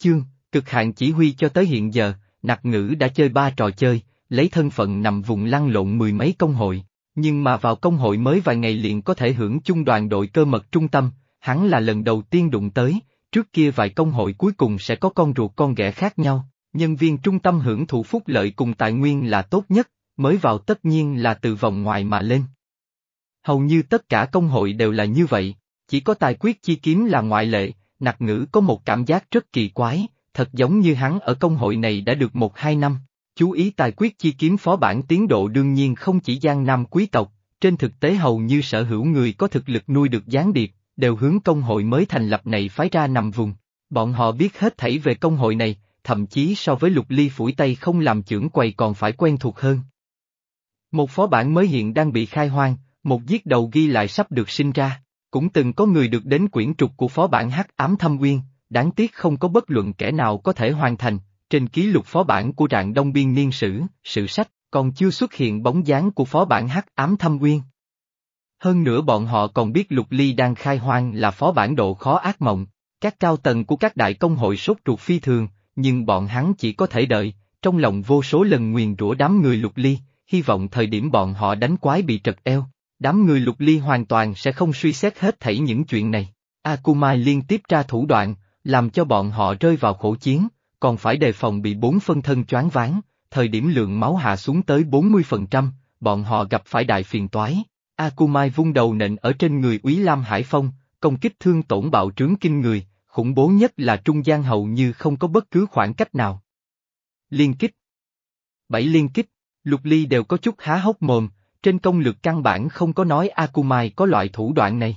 chương, cực hạn chỉ huy cho tới hiện giờ, nặc ngữ đã chơi ba trò chơi, lấy thân phận nằm vùng lăn lộn mười mấy công hội, nhưng mà vào công hội mới vài ngày liền có thể hưởng chung đoàn đội cơ mật trung tâm, hắn là lần đầu tiên đụng tới, trước kia vài công hội cuối cùng sẽ có con ruột con ghẻ khác nhau, nhân viên trung tâm hưởng thụ phúc lợi cùng tài nguyên là tốt nhất, mới vào tất nhiên là từ vòng ngoài mà lên. Hầu như tất cả công hội đều là như vậy, chỉ có tài quyết chi kiếm là ngoại lệ, nặc ngữ có một cảm giác rất kỳ quái, thật giống như hắn ở công hội này đã được một hai năm. Chú ý tài quyết chi kiếm phó bản tiến độ đương nhiên không chỉ giang nam quý tộc, trên thực tế hầu như sở hữu người có thực lực nuôi được gián điệp, đều hướng công hội mới thành lập này phái ra nằm vùng. Bọn họ biết hết thảy về công hội này, thậm chí so với lục ly phủi tay không làm trưởng quầy còn phải quen thuộc hơn. Một phó bản mới hiện đang bị khai hoang, một giết đầu ghi lại sắp được sinh ra, cũng từng có người được đến quyển trục của phó bản hắc ám thâm uyên, đáng tiếc không có bất luận kẻ nào có thể hoàn thành, trên ký lục phó bản của trạng đông biên niên sử, sử sách, còn chưa xuất hiện bóng dáng của phó bản hắc ám thâm uyên. Hơn nữa bọn họ còn biết lục ly đang khai hoang là phó bản độ khó ác mộng, các cao tầng của các đại công hội sốt ruột phi thường, nhưng bọn hắn chỉ có thể đợi, trong lòng vô số lần nguyền rủa đám người lục ly, hy vọng thời điểm bọn họ đánh quái bị trật eo, đám người lục ly hoàn toàn sẽ không suy xét hết thảy những chuyện này. Akumai liên tiếp ra thủ đoạn, làm cho bọn họ rơi vào khổ chiến, còn phải đề phòng bị bốn phân thân choáng váng, thời điểm lượng máu hạ xuống tới 40%, bọn họ gặp phải đại phiền toái. Akumai vung đầu nện ở trên người Úy Lam Hải Phong, công kích thương tổn bạo trướng kinh người, khủng bố nhất là trung gian hầu như không có bất cứ khoảng cách nào. Liên kích Bảy liên kích, Lục Ly đều có chút há hốc mồm, trên công lược căn bản không có nói Akumai có loại thủ đoạn này.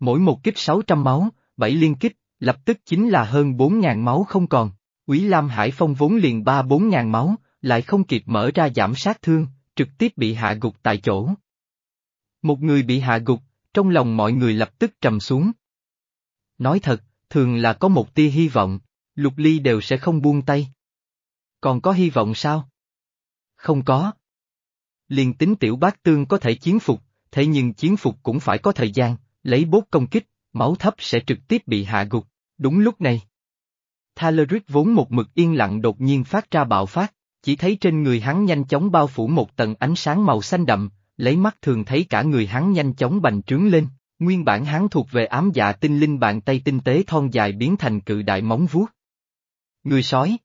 Mỗi một kích 600 máu, bảy liên kích, lập tức chính là hơn 4.000 máu không còn. Quý Lam Hải Phong vốn liền 3-4 ngàn máu, lại không kịp mở ra giảm sát thương, trực tiếp bị hạ gục tại chỗ. Một người bị hạ gục, trong lòng mọi người lập tức trầm xuống. Nói thật, thường là có một tia hy vọng, lục ly đều sẽ không buông tay. Còn có hy vọng sao? Không có. Liền tính tiểu bác tương có thể chiến phục, thế nhưng chiến phục cũng phải có thời gian, lấy bốt công kích, máu thấp sẽ trực tiếp bị hạ gục. Đúng lúc này. Thaleric vốn một mực yên lặng đột nhiên phát ra bạo phát, chỉ thấy trên người hắn nhanh chóng bao phủ một tầng ánh sáng màu xanh đậm, lấy mắt thường thấy cả người hắn nhanh chóng bành trướng lên, nguyên bản hắn thuộc về ám dạ tinh linh bàn tay tinh tế thon dài biến thành cự đại móng vuốt. Người sói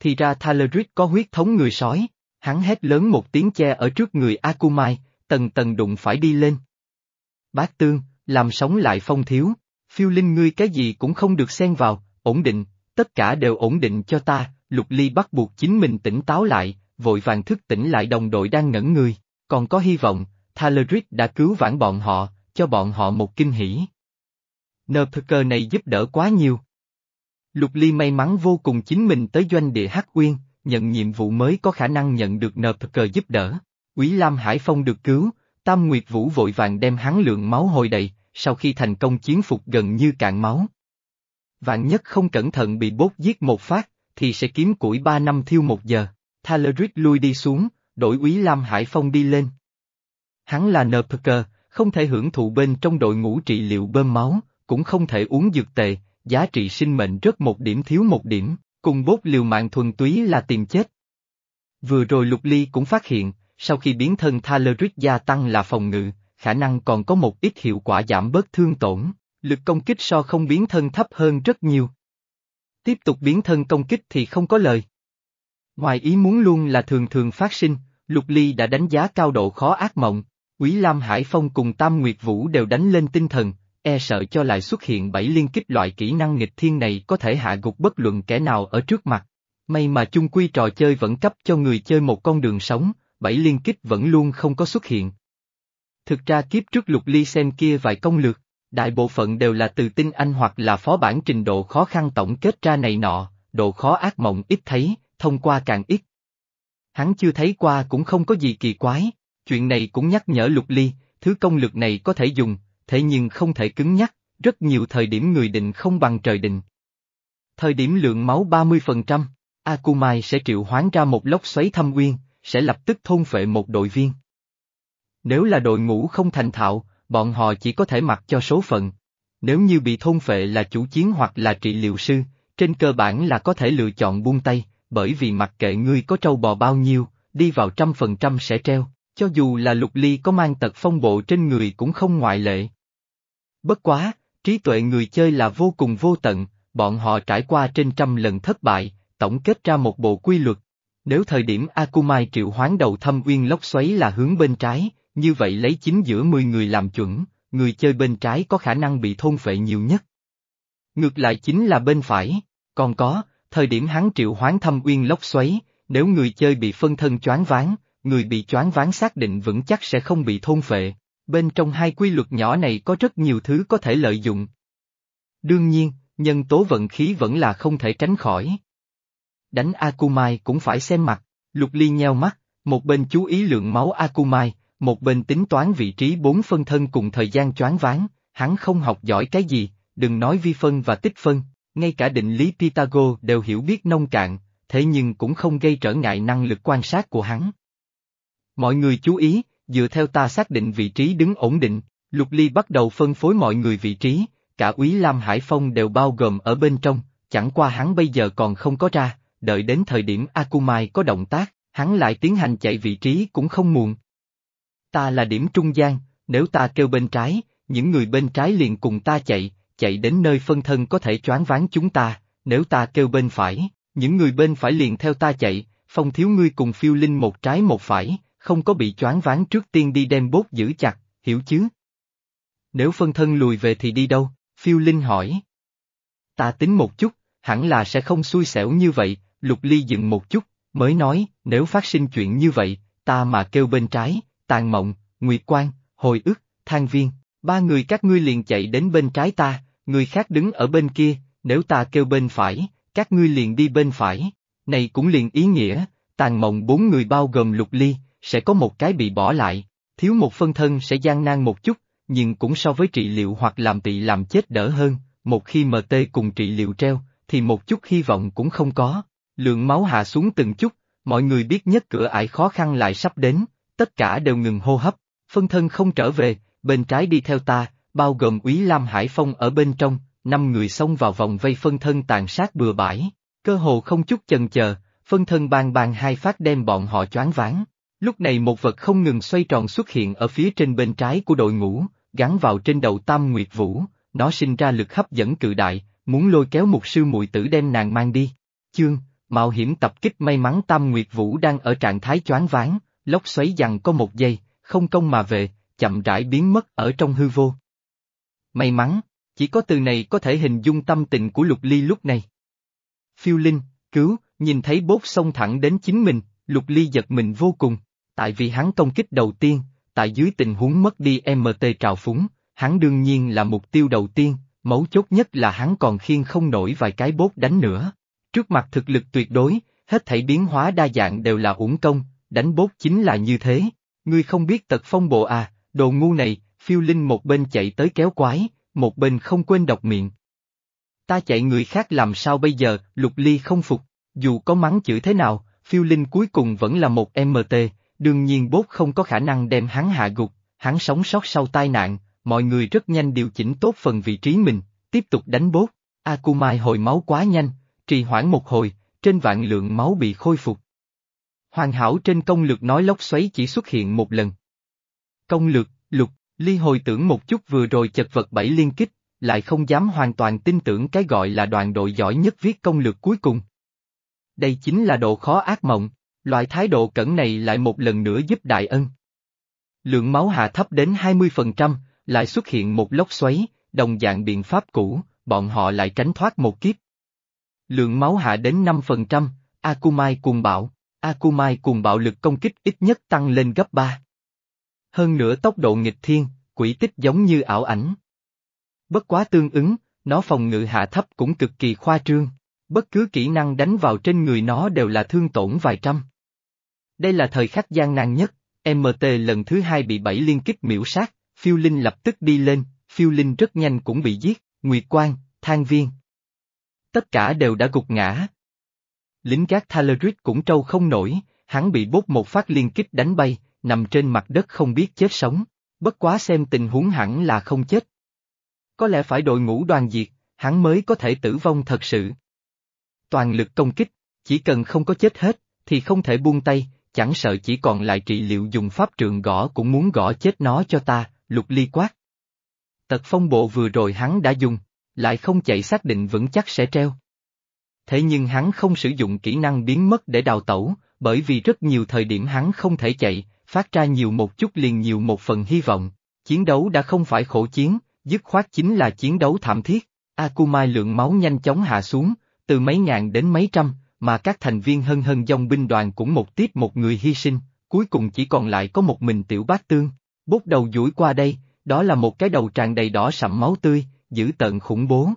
Thì ra Thaleric có huyết thống người sói, hắn hét lớn một tiếng che ở trước người Akumai, tầng tầng đụng phải đi lên. Bác tương, làm sống lại phong thiếu, phiêu linh ngươi cái gì cũng không được xen vào, ổn định, tất cả đều ổn định cho ta, lục ly bắt buộc chính mình tỉnh táo lại, vội vàng thức tỉnh lại đồng đội đang ngẩn người, còn có hy vọng, Thaleric đã cứu vãn bọn họ, cho bọn họ một kinh hỉ. Nơ này giúp đỡ quá nhiều. Lục Ly may mắn vô cùng chính mình tới doanh địa Hắc Uyên, nhận nhiệm vụ mới có khả năng nhận được nợ giúp đỡ. Quý Lam Hải Phong được cứu, Tam Nguyệt Vũ vội vàng đem hắn lượng máu hồi đầy, sau khi thành công chiến phục gần như cạn máu. Vạn nhất không cẩn thận bị bốt giết một phát, thì sẽ kiếm củi ba năm thiêu một giờ. Thaleric lui đi xuống, đổi úy Lam Hải Phong đi lên. Hắn là Nurperker, không thể hưởng thụ bên trong đội ngũ trị liệu bơm máu, cũng không thể uống dược tệ, giá trị sinh mệnh rất một điểm thiếu một điểm, cùng bốt liều mạng thuần túy là tìm chết. Vừa rồi Lục Ly cũng phát hiện, sau khi biến thân Thaleric gia tăng là phòng ngự, khả năng còn có một ít hiệu quả giảm bớt thương tổn, lực công kích so không biến thân thấp hơn rất nhiều. Tiếp tục biến thân công kích thì không có lời. Ngoài ý muốn luôn là thường thường phát sinh, Lục Ly đã đánh giá cao độ khó ác mộng, Quý Lam Hải Phong cùng Tam Nguyệt Vũ đều đánh lên tinh thần, e sợ cho lại xuất hiện bảy liên kích loại kỹ năng nghịch thiên này có thể hạ gục bất luận kẻ nào ở trước mặt. May mà chung quy trò chơi vẫn cấp cho người chơi một con đường sống, bảy liên kích vẫn luôn không có xuất hiện. Thực ra kiếp trước lục ly xem kia vài công lược, đại bộ phận đều là từ tinh anh hoặc là phó bản trình độ khó khăn tổng kết ra này nọ, độ khó ác mộng ít thấy, thông qua càng ít. Hắn chưa thấy qua cũng không có gì kỳ quái, chuyện này cũng nhắc nhở lục ly, thứ công lược này có thể dùng, thế nhưng không thể cứng nhắc, rất nhiều thời điểm người định không bằng trời định. Thời điểm lượng máu 30%, Akumai sẽ triệu hoán ra một lốc xoáy thâm uyên, sẽ lập tức thôn phệ một đội viên. Nếu là đội ngũ không thành thạo, bọn họ chỉ có thể mặc cho số phận. Nếu như bị thôn phệ là chủ chiến hoặc là trị liệu sư, trên cơ bản là có thể lựa chọn buông tay, bởi vì mặc kệ ngươi có trâu bò bao nhiêu, đi vào trăm phần trăm sẽ treo, cho dù là lục ly có mang tật phong bộ trên người cũng không ngoại lệ. Bất quá, trí tuệ người chơi là vô cùng vô tận, bọn họ trải qua trên trăm lần thất bại, tổng kết ra một bộ quy luật. Nếu thời điểm Akumai triệu hoán đầu thâm uyên lốc xoáy là hướng bên trái, như vậy lấy chính giữa 10 người làm chuẩn, người chơi bên trái có khả năng bị thôn phệ nhiều nhất. Ngược lại chính là bên phải, còn có, thời điểm hắn triệu hoán thâm uyên lốc xoáy, nếu người chơi bị phân thân choáng ván, người bị choáng ván xác định vững chắc sẽ không bị thôn phệ. Bên trong hai quy luật nhỏ này có rất nhiều thứ có thể lợi dụng. Đương nhiên, nhân tố vận khí vẫn là không thể tránh khỏi. Đánh Akumai cũng phải xem mặt, lục ly nheo mắt, một bên chú ý lượng máu Akumai, một bên tính toán vị trí bốn phân thân cùng thời gian choáng ván. hắn không học giỏi cái gì, đừng nói vi phân và tích phân, ngay cả định lý Pythagore đều hiểu biết nông cạn, thế nhưng cũng không gây trở ngại năng lực quan sát của hắn. Mọi người chú ý, dựa theo ta xác định vị trí đứng ổn định, Lục Ly bắt đầu phân phối mọi người vị trí, cả úy Lam Hải Phong đều bao gồm ở bên trong, chẳng qua hắn bây giờ còn không có ra, đợi đến thời điểm Akumai có động tác, hắn lại tiến hành chạy vị trí cũng không muộn. Ta là điểm trung gian, nếu ta kêu bên trái, những người bên trái liền cùng ta chạy, chạy đến nơi phân thân có thể choáng váng chúng ta, nếu ta kêu bên phải, những người bên phải liền theo ta chạy, phong thiếu ngươi cùng phiêu linh một trái một phải, không có bị choáng váng trước tiên đi đem bốt giữ chặt, hiểu chứ? Nếu phân thân lùi về thì đi đâu? Phiêu linh hỏi. Ta tính một chút, hẳn là sẽ không xui xẻo như vậy, lục ly dừng một chút, mới nói, nếu phát sinh chuyện như vậy, ta mà kêu bên trái, tàn mộng, nguyệt quan, hồi ức, than viên, ba người các ngươi liền chạy đến bên trái ta, người khác đứng ở bên kia, nếu ta kêu bên phải, các ngươi liền đi bên phải, này cũng liền ý nghĩa, tàn mộng bốn người bao gồm lục ly, sẽ có một cái bị bỏ lại, thiếu một phân thân sẽ gian nan một chút, nhưng cũng so với trị liệu hoặc làm tị làm chết đỡ hơn, một khi MT cùng trị liệu treo, thì một chút hy vọng cũng không có. Lượng máu hạ xuống từng chút, mọi người biết nhất cửa ải khó khăn lại sắp đến, tất cả đều ngừng hô hấp, phân thân không trở về, bên trái đi theo ta, bao gồm úy Lam Hải Phong ở bên trong, năm người xông vào vòng vây phân thân tàn sát bừa bãi, cơ hồ không chút chần chờ, phân thân bang bang hai phát đem bọn họ choáng váng. Lúc này một vật không ngừng xoay tròn xuất hiện ở phía trên bên trái của đội ngũ, gắn vào trên đầu Tam Nguyệt Vũ, nó sinh ra lực hấp dẫn cự đại, muốn lôi kéo một sư muội tử đem nàng mang đi. Chương, mạo hiểm tập kích may mắn Tam Nguyệt Vũ đang ở trạng thái choáng váng, lốc xoáy dằn có một giây, không công mà về, chậm rãi biến mất ở trong hư vô. May mắn, chỉ có từ này có thể hình dung tâm tình của Lục Ly lúc này. Phiêu Linh, cứu, nhìn thấy bốt xông thẳng đến chính mình, Lục Ly giật mình vô cùng, tại vì hắn công kích đầu tiên, tại dưới tình huống mất đi MT trào phúng, hắn đương nhiên là mục tiêu đầu tiên, mấu chốt nhất là hắn còn khiên không nổi vài cái bốt đánh nữa. Trước mặt thực lực tuyệt đối, hết thảy biến hóa đa dạng đều là uổng công, đánh bốt chính là như thế. Ngươi không biết tật phong bộ à, đồ ngu này, phiêu linh một bên chạy tới kéo quái, một bên không quên đọc miệng. Ta chạy người khác làm sao bây giờ, lục ly không phục, dù có mắng chửi thế nào, phiêu linh cuối cùng vẫn là một MT, đương nhiên bốt không có khả năng đem hắn hạ gục, hắn sống sót sau tai nạn, mọi người rất nhanh điều chỉnh tốt phần vị trí mình, tiếp tục đánh bốt. Akumai hồi máu quá nhanh, trì hoãn một hồi, trên vạn lượng máu bị khôi phục. Hoàn hảo trên công lược nói lốc xoáy chỉ xuất hiện một lần. Công lược, lục, ly hồi tưởng một chút vừa rồi chật vật bảy liên kích, lại không dám hoàn toàn tin tưởng cái gọi là đoàn đội giỏi nhất viết công lược cuối cùng. Đây chính là độ khó ác mộng, loại thái độ cẩn này lại một lần nữa giúp đại ân. Lượng máu hạ thấp đến 20%, lại xuất hiện một lốc xoáy, đồng dạng biện pháp cũ, bọn họ lại tránh thoát một kiếp. Lượng máu hạ đến 5%, Akumai cùng bạo, Akumai cùng bạo lực công kích ít nhất tăng lên gấp 3. Hơn nữa tốc độ nghịch thiên, quỷ tích giống như ảo ảnh. Bất quá tương ứng, nó phòng ngự hạ thấp cũng cực kỳ khoa trương, bất cứ kỹ năng đánh vào trên người nó đều là thương tổn vài trăm. Đây là thời khắc gian nan nhất, MT lần thứ hai bị bảy liên kích miễu sát, phiêu linh lập tức đi lên, phiêu linh rất nhanh cũng bị giết, Nguyệt Quang, Thang Viên. Tất cả đều đã gục ngã. Lính gác Thalerit cũng trâu không nổi, hắn bị bốt một phát liên kích đánh bay, nằm trên mặt đất không biết chết sống, bất quá xem tình huống hẳn là không chết. Có lẽ phải đội ngũ đoàn diệt, hắn mới có thể tử vong thật sự. Toàn lực công kích, chỉ cần không có chết hết, thì không thể buông tay, chẳng sợ chỉ còn lại trị liệu dùng pháp trượng gõ cũng muốn gõ chết nó cho ta, lục ly quát. Tật phong bộ vừa rồi hắn đã dùng, lại không chạy xác định vững chắc sẽ treo. Thế nhưng hắn không sử dụng kỹ năng biến mất để đào tẩu, bởi vì rất nhiều thời điểm hắn không thể chạy, phát ra nhiều một chút liền nhiều một phần hy vọng. Chiến đấu đã không phải khổ chiến, dứt khoát chính là chiến đấu thảm thiết. Akumai lượng máu nhanh chóng hạ xuống, từ mấy ngàn đến mấy trăm, mà các thành viên hân hân dòng binh đoàn cũng một tiếp một người hy sinh, cuối cùng chỉ còn lại có một mình tiểu bát tương. Bút đầu duỗi qua đây, đó là một cái đầu tràn đầy đỏ sậm máu tươi, dữ tợn khủng bố.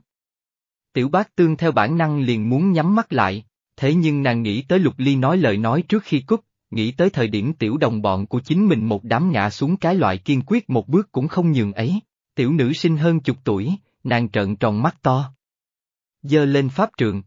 Tiểu bác tương theo bản năng liền muốn nhắm mắt lại, thế nhưng nàng nghĩ tới lục ly nói lời nói trước khi cúp, nghĩ tới thời điểm tiểu đồng bọn của chính mình một đám ngã xuống cái loại kiên quyết một bước cũng không nhường ấy, tiểu nữ sinh hơn chục tuổi, nàng trợn tròn mắt to. Dơ lên pháp trường.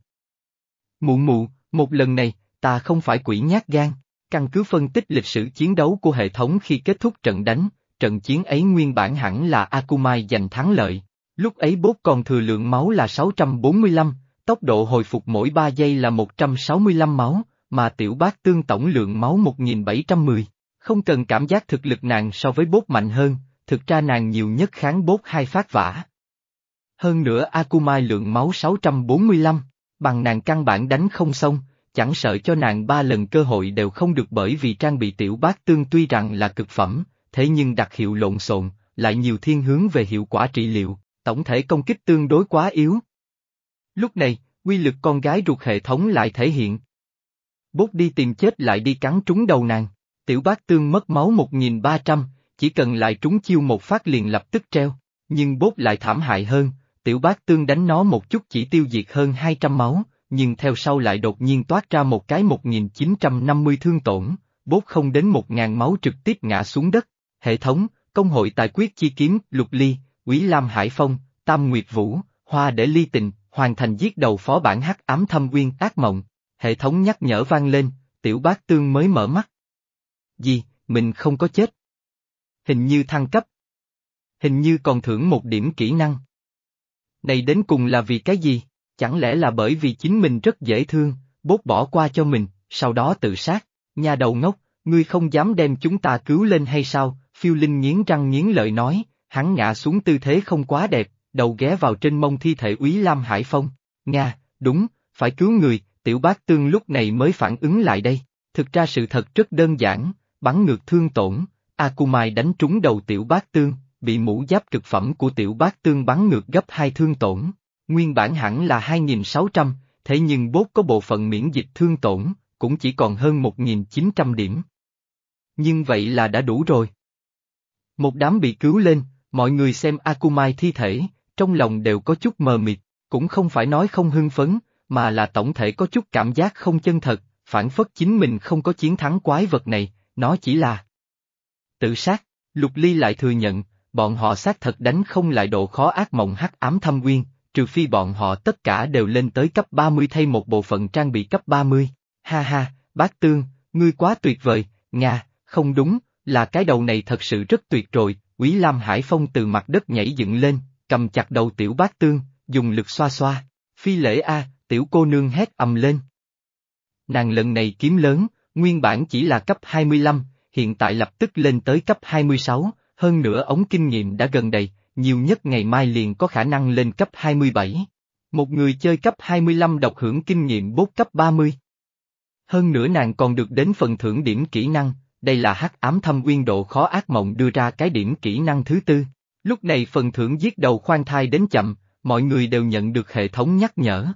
Mụ mụ, một lần này, ta không phải quỷ nhát gan, căn cứ phân tích lịch sử chiến đấu của hệ thống khi kết thúc trận đánh, trận chiến ấy nguyên bản hẳn là Akumai giành thắng lợi. Lúc ấy bốt còn thừa lượng máu là 645, tốc độ hồi phục mỗi 3 giây là 165 máu, mà tiểu bác tương tổng lượng máu 1710. Không cần cảm giác thực lực nàng so với bốt mạnh hơn, thực ra nàng nhiều nhất kháng bốt hai phát vả. Hơn nữa Akumai lượng máu 645, bằng nàng căn bản đánh không xong, chẳng sợ cho nàng ba lần cơ hội đều không được bởi vì trang bị tiểu bác tương tuy rằng là cực phẩm, thế nhưng đặc hiệu lộn xộn, lại nhiều thiên hướng về hiệu quả trị liệu, tổng thể công kích tương đối quá yếu. Lúc này, quy lực con gái ruột hệ thống lại thể hiện. Bốt đi tìm chết lại đi cắn trúng đầu nàng, tiểu bác tương mất máu 1.300, chỉ cần lại trúng chiêu một phát liền lập tức treo, nhưng bốt lại thảm hại hơn, tiểu bác tương đánh nó một chút chỉ tiêu diệt hơn 200 máu, nhưng theo sau lại đột nhiên toát ra một cái 1950 thương tổn, bốt không đến 1.000 máu trực tiếp ngã xuống đất, hệ thống, công hội tài quyết chi kiếm, lục ly, Quý Lam Hải Phong, Tam Nguyệt Vũ, Hoa để ly tình, hoàn thành giết đầu phó bản hắc ám thâm uyên ác mộng. Hệ thống nhắc nhở vang lên, tiểu bác tương mới mở mắt. Gì, mình không có chết. Hình như thăng cấp. Hình như còn thưởng một điểm kỹ năng. Này đến cùng là vì cái gì? Chẳng lẽ là bởi vì chính mình rất dễ thương, bốt bỏ qua cho mình, sau đó tự sát, nhà đầu ngốc, ngươi không dám đem chúng ta cứu lên hay sao? Phiêu Linh nghiến răng nghiến lợi nói, hắn ngã xuống tư thế không quá đẹp, đầu ghé vào trên mông thi thể úy Lam Hải Phong. Nga, đúng, phải cứu người, tiểu bác tương lúc này mới phản ứng lại đây. Thực ra sự thật rất đơn giản, bắn ngược thương tổn, Akumai đánh trúng đầu tiểu bác tương, bị mũ giáp cực phẩm của tiểu bác tương bắn ngược gấp hai thương tổn. Nguyên bản hẳn là 2.600, thế nhưng bốt có bộ phận miễn dịch thương tổn, cũng chỉ còn hơn 1.900 điểm. Nhưng vậy là đã đủ rồi. Một đám bị cứu lên, mọi người xem Akumai thi thể, trong lòng đều có chút mờ mịt, cũng không phải nói không hưng phấn, mà là tổng thể có chút cảm giác không chân thật, phản phất chính mình không có chiến thắng quái vật này, nó chỉ là tự sát. Lục Ly lại thừa nhận, bọn họ xác thật đánh không lại độ khó ác mộng hắc ám thâm nguyên, trừ phi bọn họ tất cả đều lên tới cấp 30 thay một bộ phận trang bị cấp 30. Ha ha, bác tương, ngươi quá tuyệt vời, Nga, không đúng, là cái đầu này thật sự rất tuyệt rồi, Quý Lam Hải Phong từ mặt đất nhảy dựng lên, cầm chặt đầu tiểu bác tương, dùng lực xoa xoa. Phi lễ A, tiểu cô nương hét ầm lên. Nàng lần này kiếm lớn, nguyên bản chỉ là cấp 25, hiện tại lập tức lên tới cấp 26, hơn nữa ống kinh nghiệm đã gần đầy, nhiều nhất ngày mai liền có khả năng lên cấp 27. Một người chơi cấp 25 độc hưởng kinh nghiệm bốt cấp 30. Hơn nữa nàng còn được đến phần thưởng điểm kỹ năng, đây là hắc ám thâm uyên độ khó ác mộng đưa ra cái điểm kỹ năng thứ tư. Lúc này phần thưởng giết đầu khoan thai đến chậm, mọi người đều nhận được hệ thống nhắc nhở.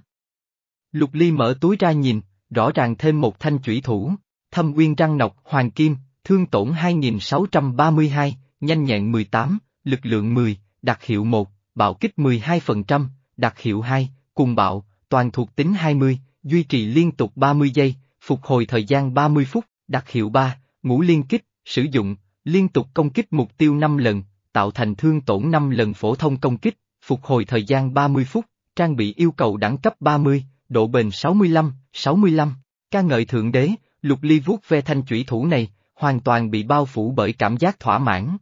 Lục Ly mở túi ra nhìn, rõ ràng thêm một thanh chủy thủ, thâm uyên răng nọc hoàng kim, thương tổn 2632, nhanh nhẹn 18, lực lượng 10, đặc hiệu 1, bạo kích 12%, đặc hiệu 2, cùng bạo, toàn thuộc tính 20, duy trì liên tục 30 giây, phục hồi thời gian 30 phút, đặc hiệu 3, ngũ liên kích, sử dụng, liên tục công kích mục tiêu 5 lần, tạo thành thương tổn 5 lần phổ thông công kích, phục hồi thời gian 30 phút, trang bị yêu cầu đẳng cấp 30, độ bền 65, 65. Ca ngợi thượng đế, lục ly vuốt ve thanh chủy thủ này, hoàn toàn bị bao phủ bởi cảm giác thỏa mãn.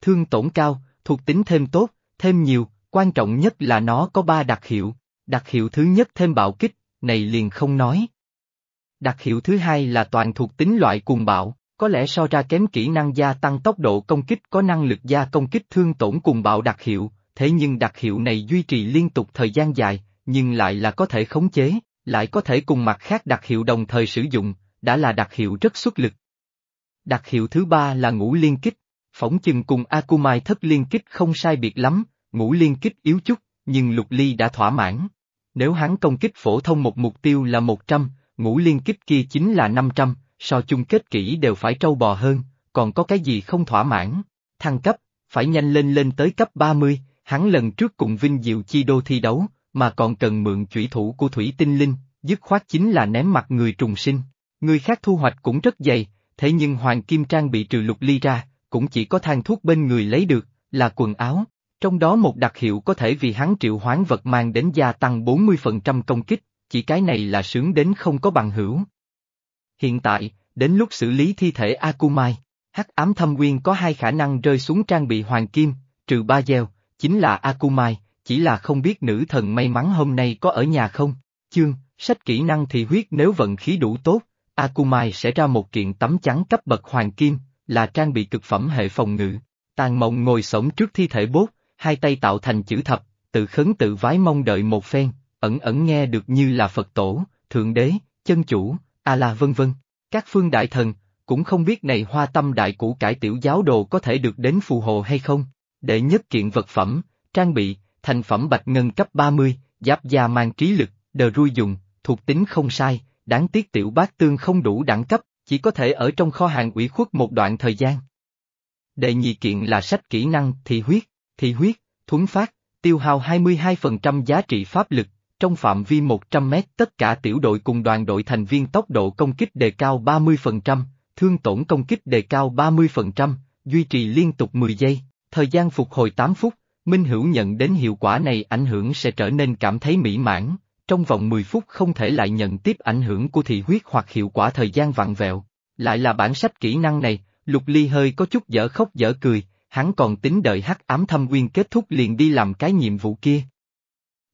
Thương tổn cao, thuộc tính thêm tốt, thêm nhiều, quan trọng nhất là nó có ba đặc hiệu. Đặc hiệu thứ nhất thêm bạo kích, này liền không nói. Đặc hiệu thứ hai là toàn thuộc tính loại cuồng bạo, có lẽ so ra kém kỹ năng gia tăng tốc độ công kích có năng lực gia công kích thương tổn cuồng bạo đặc hiệu, thế nhưng đặc hiệu này duy trì liên tục thời gian dài, nhưng lại là có thể khống chế, lại có thể cùng mặt khác đặc hiệu đồng thời sử dụng, đã là đặc hiệu rất xuất lực. Đặc hiệu thứ ba là ngũ liên kích, phỏng chừng cùng Akumai thất liên kích không sai biệt lắm, ngũ liên kích yếu chút, nhưng lục ly đã thỏa mãn. Nếu hắn công kích phổ thông một mục tiêu là 100, ngũ liên kích kia chính là 500, so chung kết kỹ đều phải trâu bò hơn, còn có cái gì không thỏa mãn. Thăng cấp, phải nhanh lên lên tới cấp 30, hắn lần trước cùng Vinh Diệu Chi Đô thi đấu, mà còn cần mượn chủy thủ của Thủy Tinh Linh, dứt khoát chính là ném mặt người trùng sinh. Người khác thu hoạch cũng rất dày, thế nhưng Hoàng Kim Trang bị trừ lục ly ra, cũng chỉ có thang thuốc bên người lấy được, là quần áo. Trong đó một đặc hiệu có thể vì hắn triệu hoán vật mang đến gia tăng 40% công kích, chỉ cái này là sướng đến không có bằng hữu. Hiện tại, đến lúc xử lý thi thể Akumai, hắc ám thâm nguyên có hai khả năng rơi xuống trang bị hoàng kim, trừ ba gieo, chính là Akumai, chỉ là không biết nữ thần may mắn hôm nay có ở nhà không. Chương, sách kỹ năng thì huyết nếu vận khí đủ tốt, Akumai sẽ ra một kiện tấm chắn cấp bậc hoàng kim, là trang bị cực phẩm hệ phòng ngự. Tàn mộng ngồi sống trước thi thể bốt, hai tay tạo thành chữ thập, tự khấn tự vái mong đợi một phen, ẩn ẩn nghe được như là Phật tổ, Thượng Đế, Chân Chủ, A-la vân vân. Các phương đại thần, cũng không biết này hoa tâm đại củ cải tiểu giáo đồ có thể được đến phù hộ hay không. Đệ nhất kiện vật phẩm, trang bị, thành phẩm bạch ngân cấp 30, giáp da mang trí lực, đờ rui dùng, thuộc tính không sai, đáng tiếc tiểu bát tương không đủ đẳng cấp, chỉ có thể ở trong kho hàng ủy khuất một đoạn thời gian. Đệ nhị kiện là sách kỹ năng thị huyết, thị huyết, thuấn phát, tiêu hao 22% giá trị pháp lực, trong phạm vi 100 mét tất cả tiểu đội cùng đoàn đội thành viên tốc độ công kích đề cao 30%, thương tổn công kích đề cao 30%, duy trì liên tục 10 giây, thời gian phục hồi 8 phút, Minh Hữu nhận đến hiệu quả này ảnh hưởng sẽ trở nên cảm thấy mỹ mãn, trong vòng 10 phút không thể lại nhận tiếp ảnh hưởng của thị huyết hoặc hiệu quả thời gian vặn vẹo. Lại là bản sách kỹ năng này, Lục Ly hơi có chút dở khóc dở cười, hắn còn tính đợi hắc ám thâm nguyên kết thúc liền đi làm cái nhiệm vụ kia.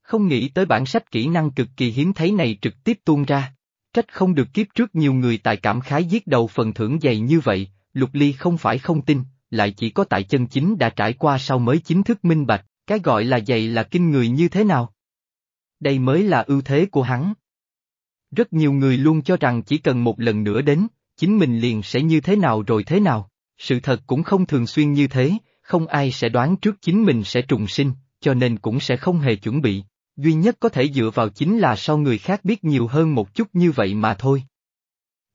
Không nghĩ tới bản sách kỹ năng cực kỳ hiếm thấy này trực tiếp tuôn ra. Trách không được kiếp trước nhiều người tại cảm khái giết đầu phần thưởng dày như vậy, Lục Ly không phải không tin, lại chỉ có tại chân chính đã trải qua sau mới chính thức minh bạch, cái gọi là dày là kinh người như thế nào. Đây mới là ưu thế của hắn. Rất nhiều người luôn cho rằng chỉ cần một lần nữa đến, chính mình liền sẽ như thế nào rồi thế nào. Sự thật cũng không thường xuyên như thế, không ai sẽ đoán trước chính mình sẽ trùng sinh, cho nên cũng sẽ không hề chuẩn bị. Duy nhất có thể dựa vào chính là sau người khác biết nhiều hơn một chút như vậy mà thôi.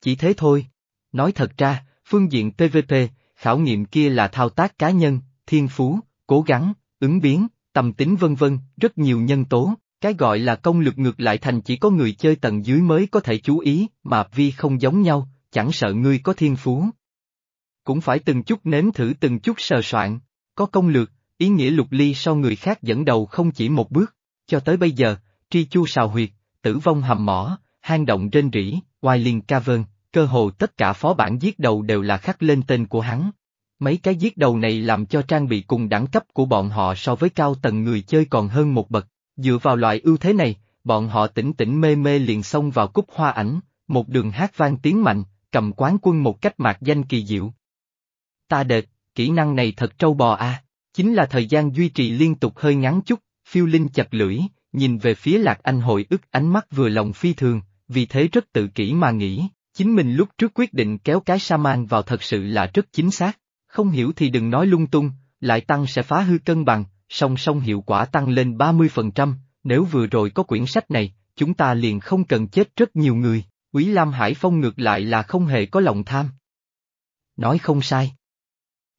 Chỉ thế thôi. Nói thật ra, phương diện PVP, khảo nghiệm kia là thao tác cá nhân, thiên phú, cố gắng, ứng biến, tầm tính vân vân, rất nhiều nhân tố, cái gọi là công lực ngược lại thành chỉ có người chơi tầng dưới mới có thể chú ý, mà vi không giống nhau, chẳng sợ ngươi có thiên phú. Cũng phải từng chút nếm thử từng chút sờ soạn, có công lược, ý nghĩa lục ly so người khác dẫn đầu không chỉ một bước, cho tới bây giờ, tri chu sào huyệt, tử vong hầm mỏ, hang động trên rỉ, oai liên vơn, cơ hồ tất cả phó bản giết đầu đều là khắc lên tên của hắn. Mấy cái giết đầu này làm cho trang bị cùng đẳng cấp của bọn họ so với cao tầng người chơi còn hơn một bậc, dựa vào loại ưu thế này, bọn họ tỉnh tỉnh mê mê liền xông vào cúc hoa ảnh, một đường hát vang tiếng mạnh, cầm quán quân một cách mạc danh kỳ diệu. Ta đệt, kỹ năng này thật trâu bò a, chính là thời gian duy trì liên tục hơi ngắn chút, phiêu linh chặt lưỡi, nhìn về phía lạc anh hội ức ánh mắt vừa lòng phi thường, vì thế rất tự kỷ mà nghĩ, chính mình lúc trước quyết định kéo cái sa man vào thật sự là rất chính xác, không hiểu thì đừng nói lung tung, lại tăng sẽ phá hư cân bằng, song song hiệu quả tăng lên 30%, nếu vừa rồi có quyển sách này, chúng ta liền không cần chết rất nhiều người. Quý Lam Hải Phong ngược lại là không hề có lòng tham. Nói không sai.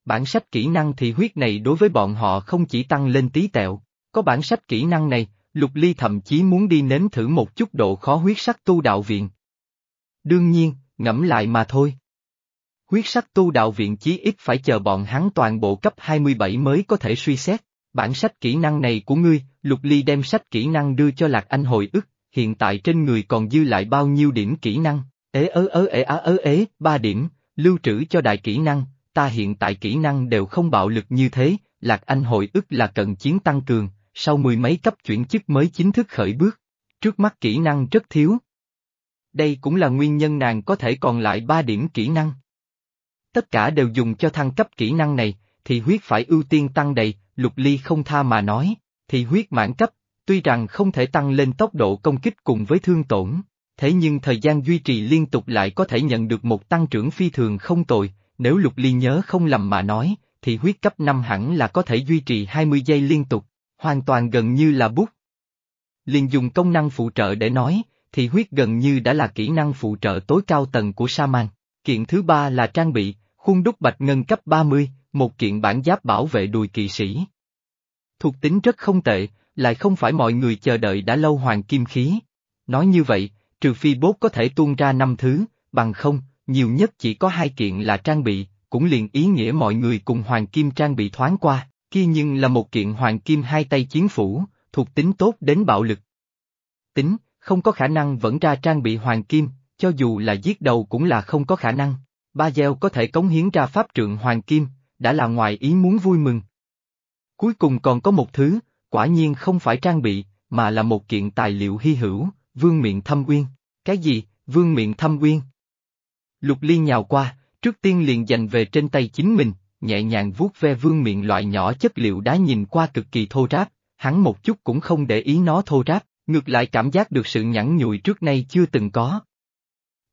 Bản sách kỹ năng thì huyết này đối với bọn họ không chỉ tăng lên tí tẹo, có bản sách kỹ năng này, Lục Ly thậm chí muốn đi nếm thử một chút độ khó huyết sắc tu đạo viện. Đương nhiên, ngẫm lại mà thôi. Huyết sắc tu đạo viện chí ít phải chờ bọn hắn toàn bộ cấp 27 mới có thể suy xét. Bản sách kỹ năng này của ngươi, Lục Ly đem sách kỹ năng đưa cho Lạc Anh hồi ức, hiện tại trên người còn dư lại bao nhiêu điểm kỹ năng, ế ớ ớ ế á ớ ế, ba điểm, lưu trữ cho đại kỹ năng, ta hiện tại kỹ năng đều không bạo lực như thế, Lạc Anh hồi ức là cận chiến tăng cường, sau mười mấy cấp chuyển chức mới chính thức khởi bước. Trước mắt kỹ năng rất thiếu. Đây cũng là nguyên nhân nàng có thể còn lại 3 điểm kỹ năng. Tất cả đều dùng cho thăng cấp kỹ năng này, thì huyết phải ưu tiên tăng đầy, lục ly không tha mà nói, thì huyết mãn cấp, tuy rằng không thể tăng lên tốc độ công kích cùng với thương tổn, thế nhưng thời gian duy trì liên tục lại có thể nhận được một tăng trưởng phi thường không tồi, nếu lục ly nhớ không lầm mà nói, thì huyết cấp 5 hẳn là có thể duy trì 20 giây liên tục, hoàn toàn gần như là bút. Liền dùng công năng phụ trợ để nói, thì huyết gần như đã là kỹ năng phụ trợ tối cao tầng của Saman. Kiện thứ ba là trang bị, khuôn đúc bạch ngân cấp 30, một kiện bản giáp bảo vệ đùi kỵ sĩ. Thuộc tính rất không tệ, lại không phải mọi người chờ đợi đã lâu hoàng kim khí. Nói như vậy, trừ phi bốt có thể tuôn ra năm thứ, bằng không, nhiều nhất chỉ có hai kiện là trang bị, cũng liền ý nghĩa mọi người cùng hoàng kim trang bị thoáng qua, kia nhưng là một kiện hoàng kim hai tay chiến phủ, thuộc tính tốt đến bạo lực. Tính, không có khả năng vẫn ra trang bị hoàng kim, cho dù là giết đầu cũng là không có khả năng. Ba gieo có thể cống hiến ra pháp trượng hoàng kim, đã là ngoài ý muốn vui mừng. Cuối cùng còn có một thứ, quả nhiên không phải trang bị, mà là một kiện tài liệu hy hữu, vương miệng thâm uyên. Cái gì, vương miệng thâm uyên? Lục liên nhào qua, trước tiên liền dành về trên tay chính mình, nhẹ nhàng vuốt ve vương miệng loại nhỏ chất liệu đá nhìn qua cực kỳ thô ráp, hắn một chút cũng không để ý nó thô ráp, ngược lại cảm giác được sự nhẵn nhụi trước nay chưa từng có.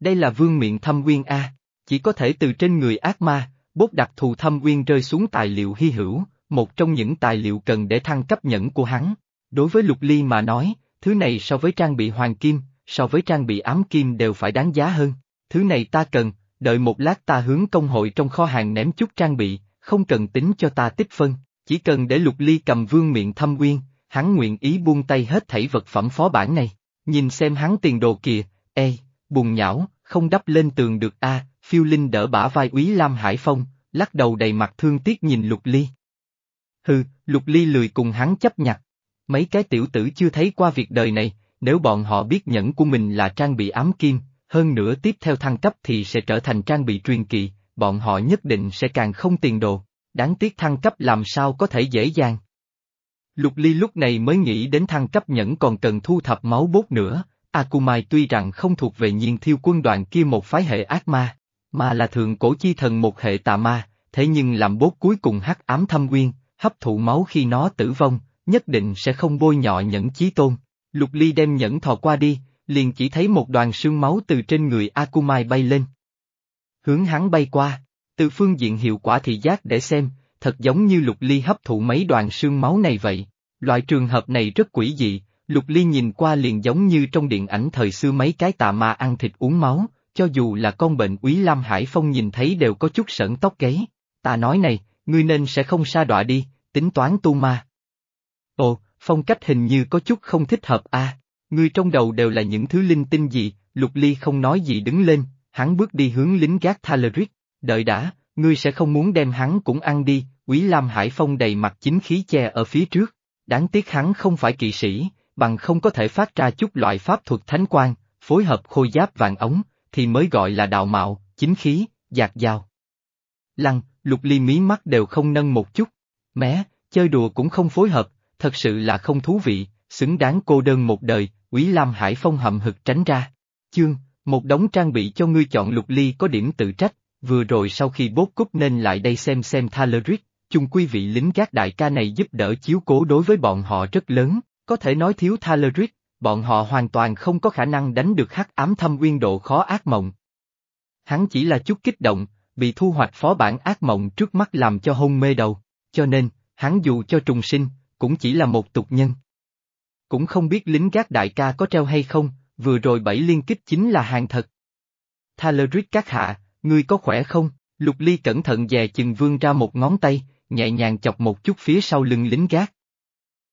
Đây là vương miệng thâm uyên A, chỉ có thể từ trên người ác ma, bốt đặc thù thâm uyên rơi xuống tài liệu hy hữu, một trong những tài liệu cần để thăng cấp nhẫn của hắn. Đối với lục ly mà nói, thứ này so với trang bị hoàng kim, so với trang bị ám kim đều phải đáng giá hơn. Thứ này ta cần, đợi một lát ta hướng công hội trong kho hàng ném chút trang bị, không cần tính cho ta tích phân, chỉ cần để lục ly cầm vương miệng thâm uyên, hắn nguyện ý buông tay hết thảy vật phẩm phó bản này. Nhìn xem hắn tiền đồ kìa, ê, buồn nhão, không đắp lên tường được a phiêu linh đỡ bả vai úy Lam Hải Phong, lắc đầu đầy mặt thương tiếc nhìn lục ly. Hừ, lục ly lười cùng hắn chấp nhặt. Mấy cái tiểu tử chưa thấy qua việc đời này, nếu bọn họ biết nhẫn của mình là trang bị ám kim, hơn nữa tiếp theo thăng cấp thì sẽ trở thành trang bị truyền kỳ, bọn họ nhất định sẽ càng không tiền đồ. Đáng tiếc thăng cấp làm sao có thể dễ dàng. Lục Ly lúc này mới nghĩ đến thăng cấp nhẫn còn cần thu thập máu bốt nữa, Akumai tuy rằng không thuộc về nhiên thiêu quân đoàn kia một phái hệ ác ma, mà là thượng cổ chi thần một hệ tà ma, thế nhưng làm bốt cuối cùng hắc ám thâm nguyên, hấp thụ máu khi nó tử vong, nhất định sẽ không bôi nhọ nhẫn chí tôn. Lục Ly đem nhẫn thò qua đi, liền chỉ thấy một đoàn sương máu từ trên người Akumai bay lên. Hướng hắn bay qua, từ phương diện hiệu quả thị giác để xem, thật giống như Lục Ly hấp thụ mấy đoàn sương máu này vậy. Loại trường hợp này rất quỷ dị, Lục Ly nhìn qua liền giống như trong điện ảnh thời xưa mấy cái tà ma ăn thịt uống máu, cho dù là con bệnh úy Lam Hải Phong nhìn thấy đều có chút sởn tóc gáy. Ta nói này, ngươi nên sẽ không sa đọa đi, tính toán tu ma. Ồ, phong cách hình như có chút không thích hợp a. ngươi trong đầu đều là những thứ linh tinh gì, Lục Ly không nói gì đứng lên, hắn bước đi hướng lính gác Thaleric, đợi đã, ngươi sẽ không muốn đem hắn cũng ăn đi, Quý Lam Hải Phong đầy mặt chính khí che ở phía trước, đáng tiếc hắn không phải kỵ sĩ, bằng không có thể phát ra chút loại pháp thuật thánh quan, phối hợp khôi giáp vàng ống, thì mới gọi là đạo mạo, chính khí, giạc dao. Lăng, lục ly mí mắt đều không nâng một chút, mé, chơi đùa cũng không phối hợp, thật sự là không thú vị, xứng đáng cô đơn một đời, Quý Lam Hải Phong hậm hực tránh ra. Chương, một đống trang bị cho ngươi chọn lục ly có điểm tự trách, vừa rồi sau khi bốt cúp nên lại đây xem xem Thaleric, chung quý vị lính gác đại ca này giúp đỡ chiếu cố đối với bọn họ rất lớn, có thể nói thiếu Thaleric, bọn họ hoàn toàn không có khả năng đánh được hắc ám thâm uyên độ khó ác mộng. Hắn chỉ là chút kích động, bị thu hoạch phó bản ác mộng trước mắt làm cho hôn mê đầu, cho nên, hắn dù cho trùng sinh, cũng chỉ là một tục nhân. Cũng không biết lính gác đại ca có treo hay không, vừa rồi bảy liên kích chính là hàng thật. Thaleric các hạ, ngươi có khỏe không? Lục Ly cẩn thận dè chừng vương ra một ngón tay, nhẹ nhàng chọc một chút phía sau lưng lính gác.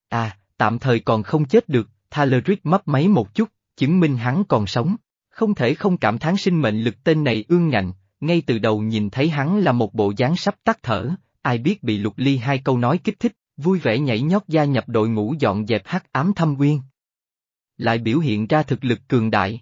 À, tạm thời còn không chết được, Thaleric mấp máy một chút, chứng minh hắn còn sống. Không thể không cảm thán sinh mệnh lực tên này ương ngạnh, ngay từ đầu nhìn thấy hắn là một bộ dáng sắp tắt thở, ai biết bị lục ly hai câu nói kích thích, vui vẻ nhảy nhót gia nhập đội ngũ dọn dẹp hắc ám thâm nguyên. Lại biểu hiện ra thực lực cường đại.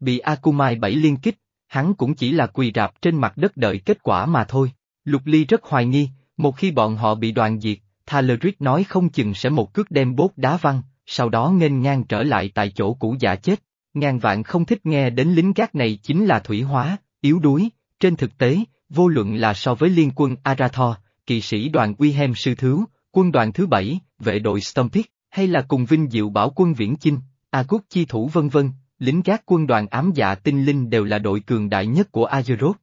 Bị Akumai bảy liên kích, hắn cũng chỉ là quỳ rạp trên mặt đất đợi kết quả mà thôi. Lục Ly rất hoài nghi, một khi bọn họ bị đoàn diệt, Thaleric nói không chừng sẽ một cước đem bốt đá văng, sau đó nghênh ngang trở lại tại chỗ cũ giả chết. Ngàn vạn không thích nghe đến lính gác này chính là thủy hóa, yếu đuối, trên thực tế, vô luận là so với liên quân Arathor, kỵ sĩ đoàn Wilhelm Sư Thứ, quân đoàn thứ bảy, vệ đội Stompik, hay là cùng vinh diệu bảo quân Viễn Chinh, A Quốc chi thủ vân vân, lính gác quân đoàn ám dạ tinh linh đều là đội cường đại nhất của Azeroth.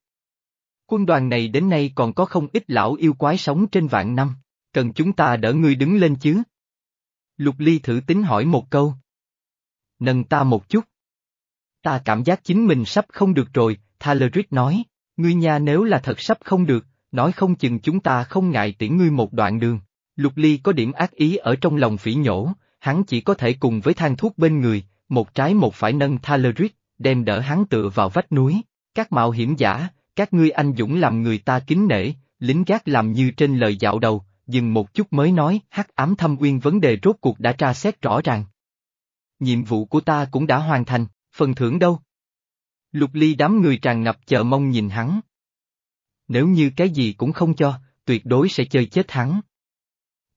Quân đoàn này đến nay còn có không ít lão yêu quái sống trên vạn năm, cần chúng ta đỡ ngươi đứng lên chứ? Lục Ly thử tính hỏi một câu. Nâng ta một chút. Ta cảm giác chính mình sắp không được rồi, Thaleric nói, ngươi nha nếu là thật sắp không được, nói không chừng chúng ta không ngại tiễn ngươi một đoạn đường. Lục Ly có điểm ác ý ở trong lòng phỉ nhổ, hắn chỉ có thể cùng với thang thuốc bên người, một trái một phải nâng Thaleric, đem đỡ hắn tựa vào vách núi. Các mạo hiểm giả, các ngươi anh dũng làm người ta kính nể, lính gác làm như trên lời dạo đầu, dừng một chút mới nói, hắc ám thâm uyên vấn đề rốt cuộc đã tra xét rõ ràng. Nhiệm vụ của ta cũng đã hoàn thành, phần thưởng đâu? Lục ly đám người tràn ngập chờ mong nhìn hắn. Nếu như cái gì cũng không cho, tuyệt đối sẽ chơi chết hắn.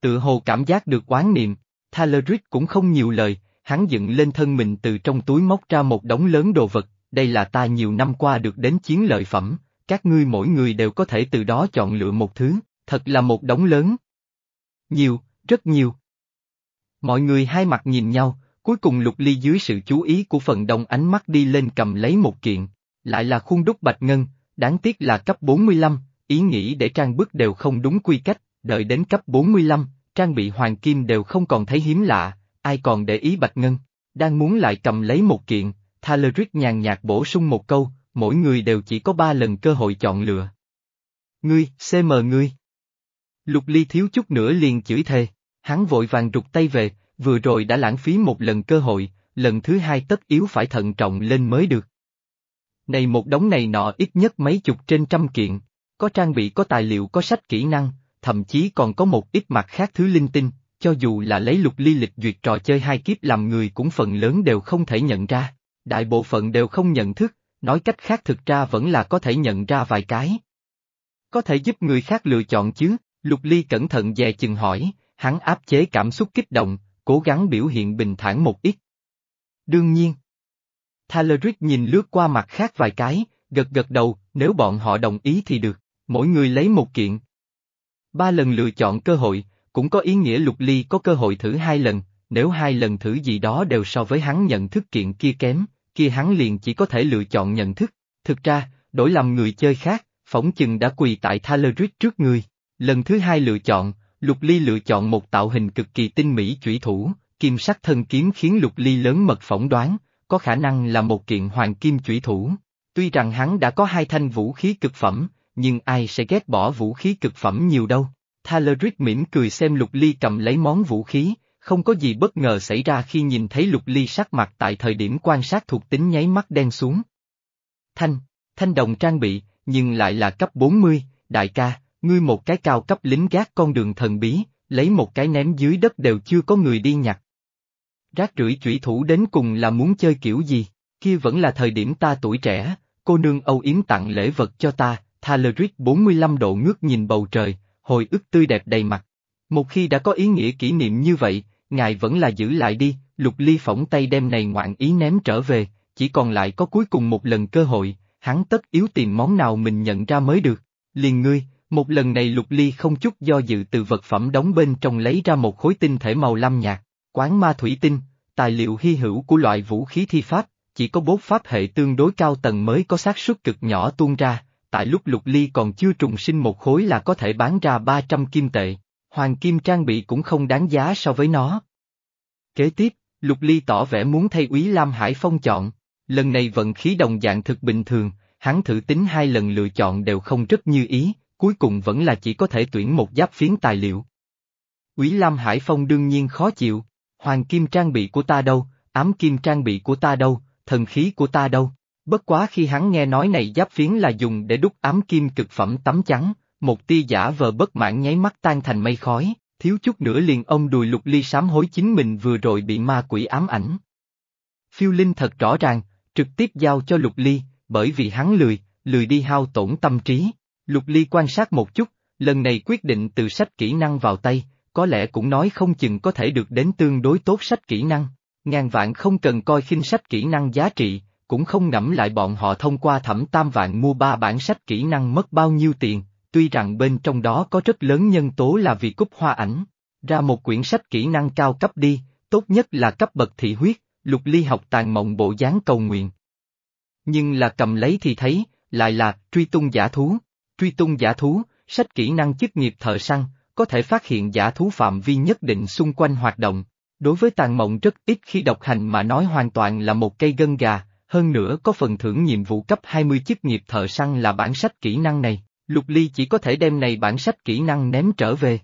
Tự hồ cảm giác được oán niệm, Thaleric cũng không nhiều lời, hắn dựng lên thân mình từ trong túi móc ra một đống lớn đồ vật, đây là ta nhiều năm qua được đến chiến lợi phẩm, các ngươi mỗi người đều có thể từ đó chọn lựa một thứ, thật là một đống lớn. Nhiều, rất nhiều. Mọi người hai mặt nhìn nhau, cuối cùng lục ly dưới sự chú ý của phần đông ánh mắt đi lên cầm lấy một kiện, lại là khuôn đúc bạch ngân, đáng tiếc là cấp 45, ý nghĩ để trang bức đều không đúng quy cách, đợi đến cấp 45, trang bị hoàng kim đều không còn thấy hiếm lạ, ai còn để ý bạch ngân, đang muốn lại cầm lấy một kiện, Thaleric nhàn nhạt bổ sung một câu, mỗi người đều chỉ có ba lần cơ hội chọn lựa. Ngươi, CM ngươi. Lục ly thiếu chút nữa liền chửi thề, hắn vội vàng rụt tay về, vừa rồi đã lãng phí một lần cơ hội, lần thứ hai tất yếu phải thận trọng lên mới được. Này một đống này nọ ít nhất mấy chục trên trăm kiện, có trang bị có tài liệu có sách kỹ năng, thậm chí còn có một ít mặt khác thứ linh tinh, cho dù là lấy lục ly lịch duyệt trò chơi hai kiếp làm người cũng phần lớn đều không thể nhận ra, đại bộ phận đều không nhận thức, nói cách khác thực ra vẫn là có thể nhận ra vài cái. Có thể giúp người khác lựa chọn chứ, lục ly cẩn thận dè chừng hỏi, hắn áp chế cảm xúc kích động, cố gắng biểu hiện bình thản một ít. Đương nhiên. Thaleric nhìn lướt qua mặt khác vài cái, gật gật đầu, nếu bọn họ đồng ý thì được, mỗi người lấy một kiện. Ba lần lựa chọn cơ hội, cũng có ý nghĩa lục ly có cơ hội thử hai lần, nếu hai lần thử gì đó đều so với hắn nhận thức kiện kia kém, kia hắn liền chỉ có thể lựa chọn nhận thức. Thực ra, đổi làm người chơi khác, phỏng chừng đã quỳ tại Thaleric trước người. Lần thứ hai lựa chọn, Lục Ly lựa chọn một tạo hình cực kỳ tinh mỹ chủy thủ, kim sắc thân kiếm khiến Lục Ly lớn mật phỏng đoán, có khả năng là một kiện hoàng kim chủy thủ. Tuy rằng hắn đã có hai thanh vũ khí cực phẩm, nhưng ai sẽ ghét bỏ vũ khí cực phẩm nhiều đâu. Thaleric mỉm cười xem Lục Ly cầm lấy món vũ khí, không có gì bất ngờ xảy ra khi nhìn thấy Lục Ly sắc mặt tại thời điểm quan sát thuộc tính nháy mắt đen xuống. Thanh, thanh đồng trang bị, nhưng lại là cấp 40, đại ca, ngươi một cái cao cấp lính gác con đường thần bí, lấy một cái ném dưới đất đều chưa có người đi nhặt. Rác rưởi chủy thủ đến cùng là muốn chơi kiểu gì, kia vẫn là thời điểm ta tuổi trẻ, cô nương âu yếm tặng lễ vật cho ta, Thaleric 45 độ ngước nhìn bầu trời, hồi ức tươi đẹp đầy mặt. Một khi đã có ý nghĩa kỷ niệm như vậy, ngài vẫn là giữ lại đi, lục ly phỏng tay đem này ngoạn ý ném trở về, chỉ còn lại có cuối cùng một lần cơ hội, hắn tất yếu tìm món nào mình nhận ra mới được. Liền ngươi, một lần này lục ly không chút do dự từ vật phẩm đóng bên trong lấy ra một khối tinh thể màu lam nhạt, quán ma thủy tinh, tài liệu hy hữu của loại vũ khí thi pháp, chỉ có bốt pháp hệ tương đối cao tầng mới có xác suất cực nhỏ tuôn ra, tại lúc lục ly còn chưa trùng sinh một khối là có thể bán ra 300 kim tệ, hoàng kim trang bị cũng không đáng giá so với nó. Kế tiếp, lục ly tỏ vẻ muốn thay úy Lam Hải Phong chọn, lần này vận khí đồng dạng thực bình thường, hắn thử tính hai lần lựa chọn đều không rất như ý, cuối cùng vẫn là chỉ có thể tuyển một giáp phiến tài liệu. Úy Lam Hải Phong đương nhiên khó chịu, hoàng kim trang bị của ta đâu, ám kim trang bị của ta đâu, thần khí của ta đâu. Bất quá khi hắn nghe nói này giáp phiến là dùng để đúc ám kim cực phẩm tấm trắng, một tia giả vờ bất mãn nháy mắt tan thành mây khói, thiếu chút nữa liền ông đùi lục ly sám hối chính mình vừa rồi bị ma quỷ ám ảnh. Phiêu linh thật rõ ràng, trực tiếp giao cho lục ly, bởi vì hắn lười, lười đi hao tổn tâm trí. Lục ly quan sát một chút, lần này quyết định từ sách kỹ năng vào tay, có lẽ cũng nói không chừng có thể được đến tương đối tốt sách kỹ năng. Ngàn vạn không cần coi khinh sách kỹ năng giá trị, cũng không ngẫm lại bọn họ thông qua thẩm tam vạn mua ba bản sách kỹ năng mất bao nhiêu tiền, tuy rằng bên trong đó có rất lớn nhân tố là vì cúp hoa ảnh. Ra một quyển sách kỹ năng cao cấp đi, tốt nhất là cấp bậc thị huyết, lục ly học tàn mộng bộ dáng cầu nguyện. Nhưng là cầm lấy thì thấy, lại là truy tung giả thú. Truy tung giả thú, sách kỹ năng chức nghiệp thợ săn, có thể phát hiện giả thú phạm vi nhất định xung quanh hoạt động. Đối với tàn mộng rất ít khi độc hành mà nói hoàn toàn là một cây gân gà, hơn nữa có phần thưởng nhiệm vụ cấp 20 chức nghiệp thợ săn là bản sách kỹ năng này, Lục Ly chỉ có thể đem này bản sách kỹ năng ném trở về.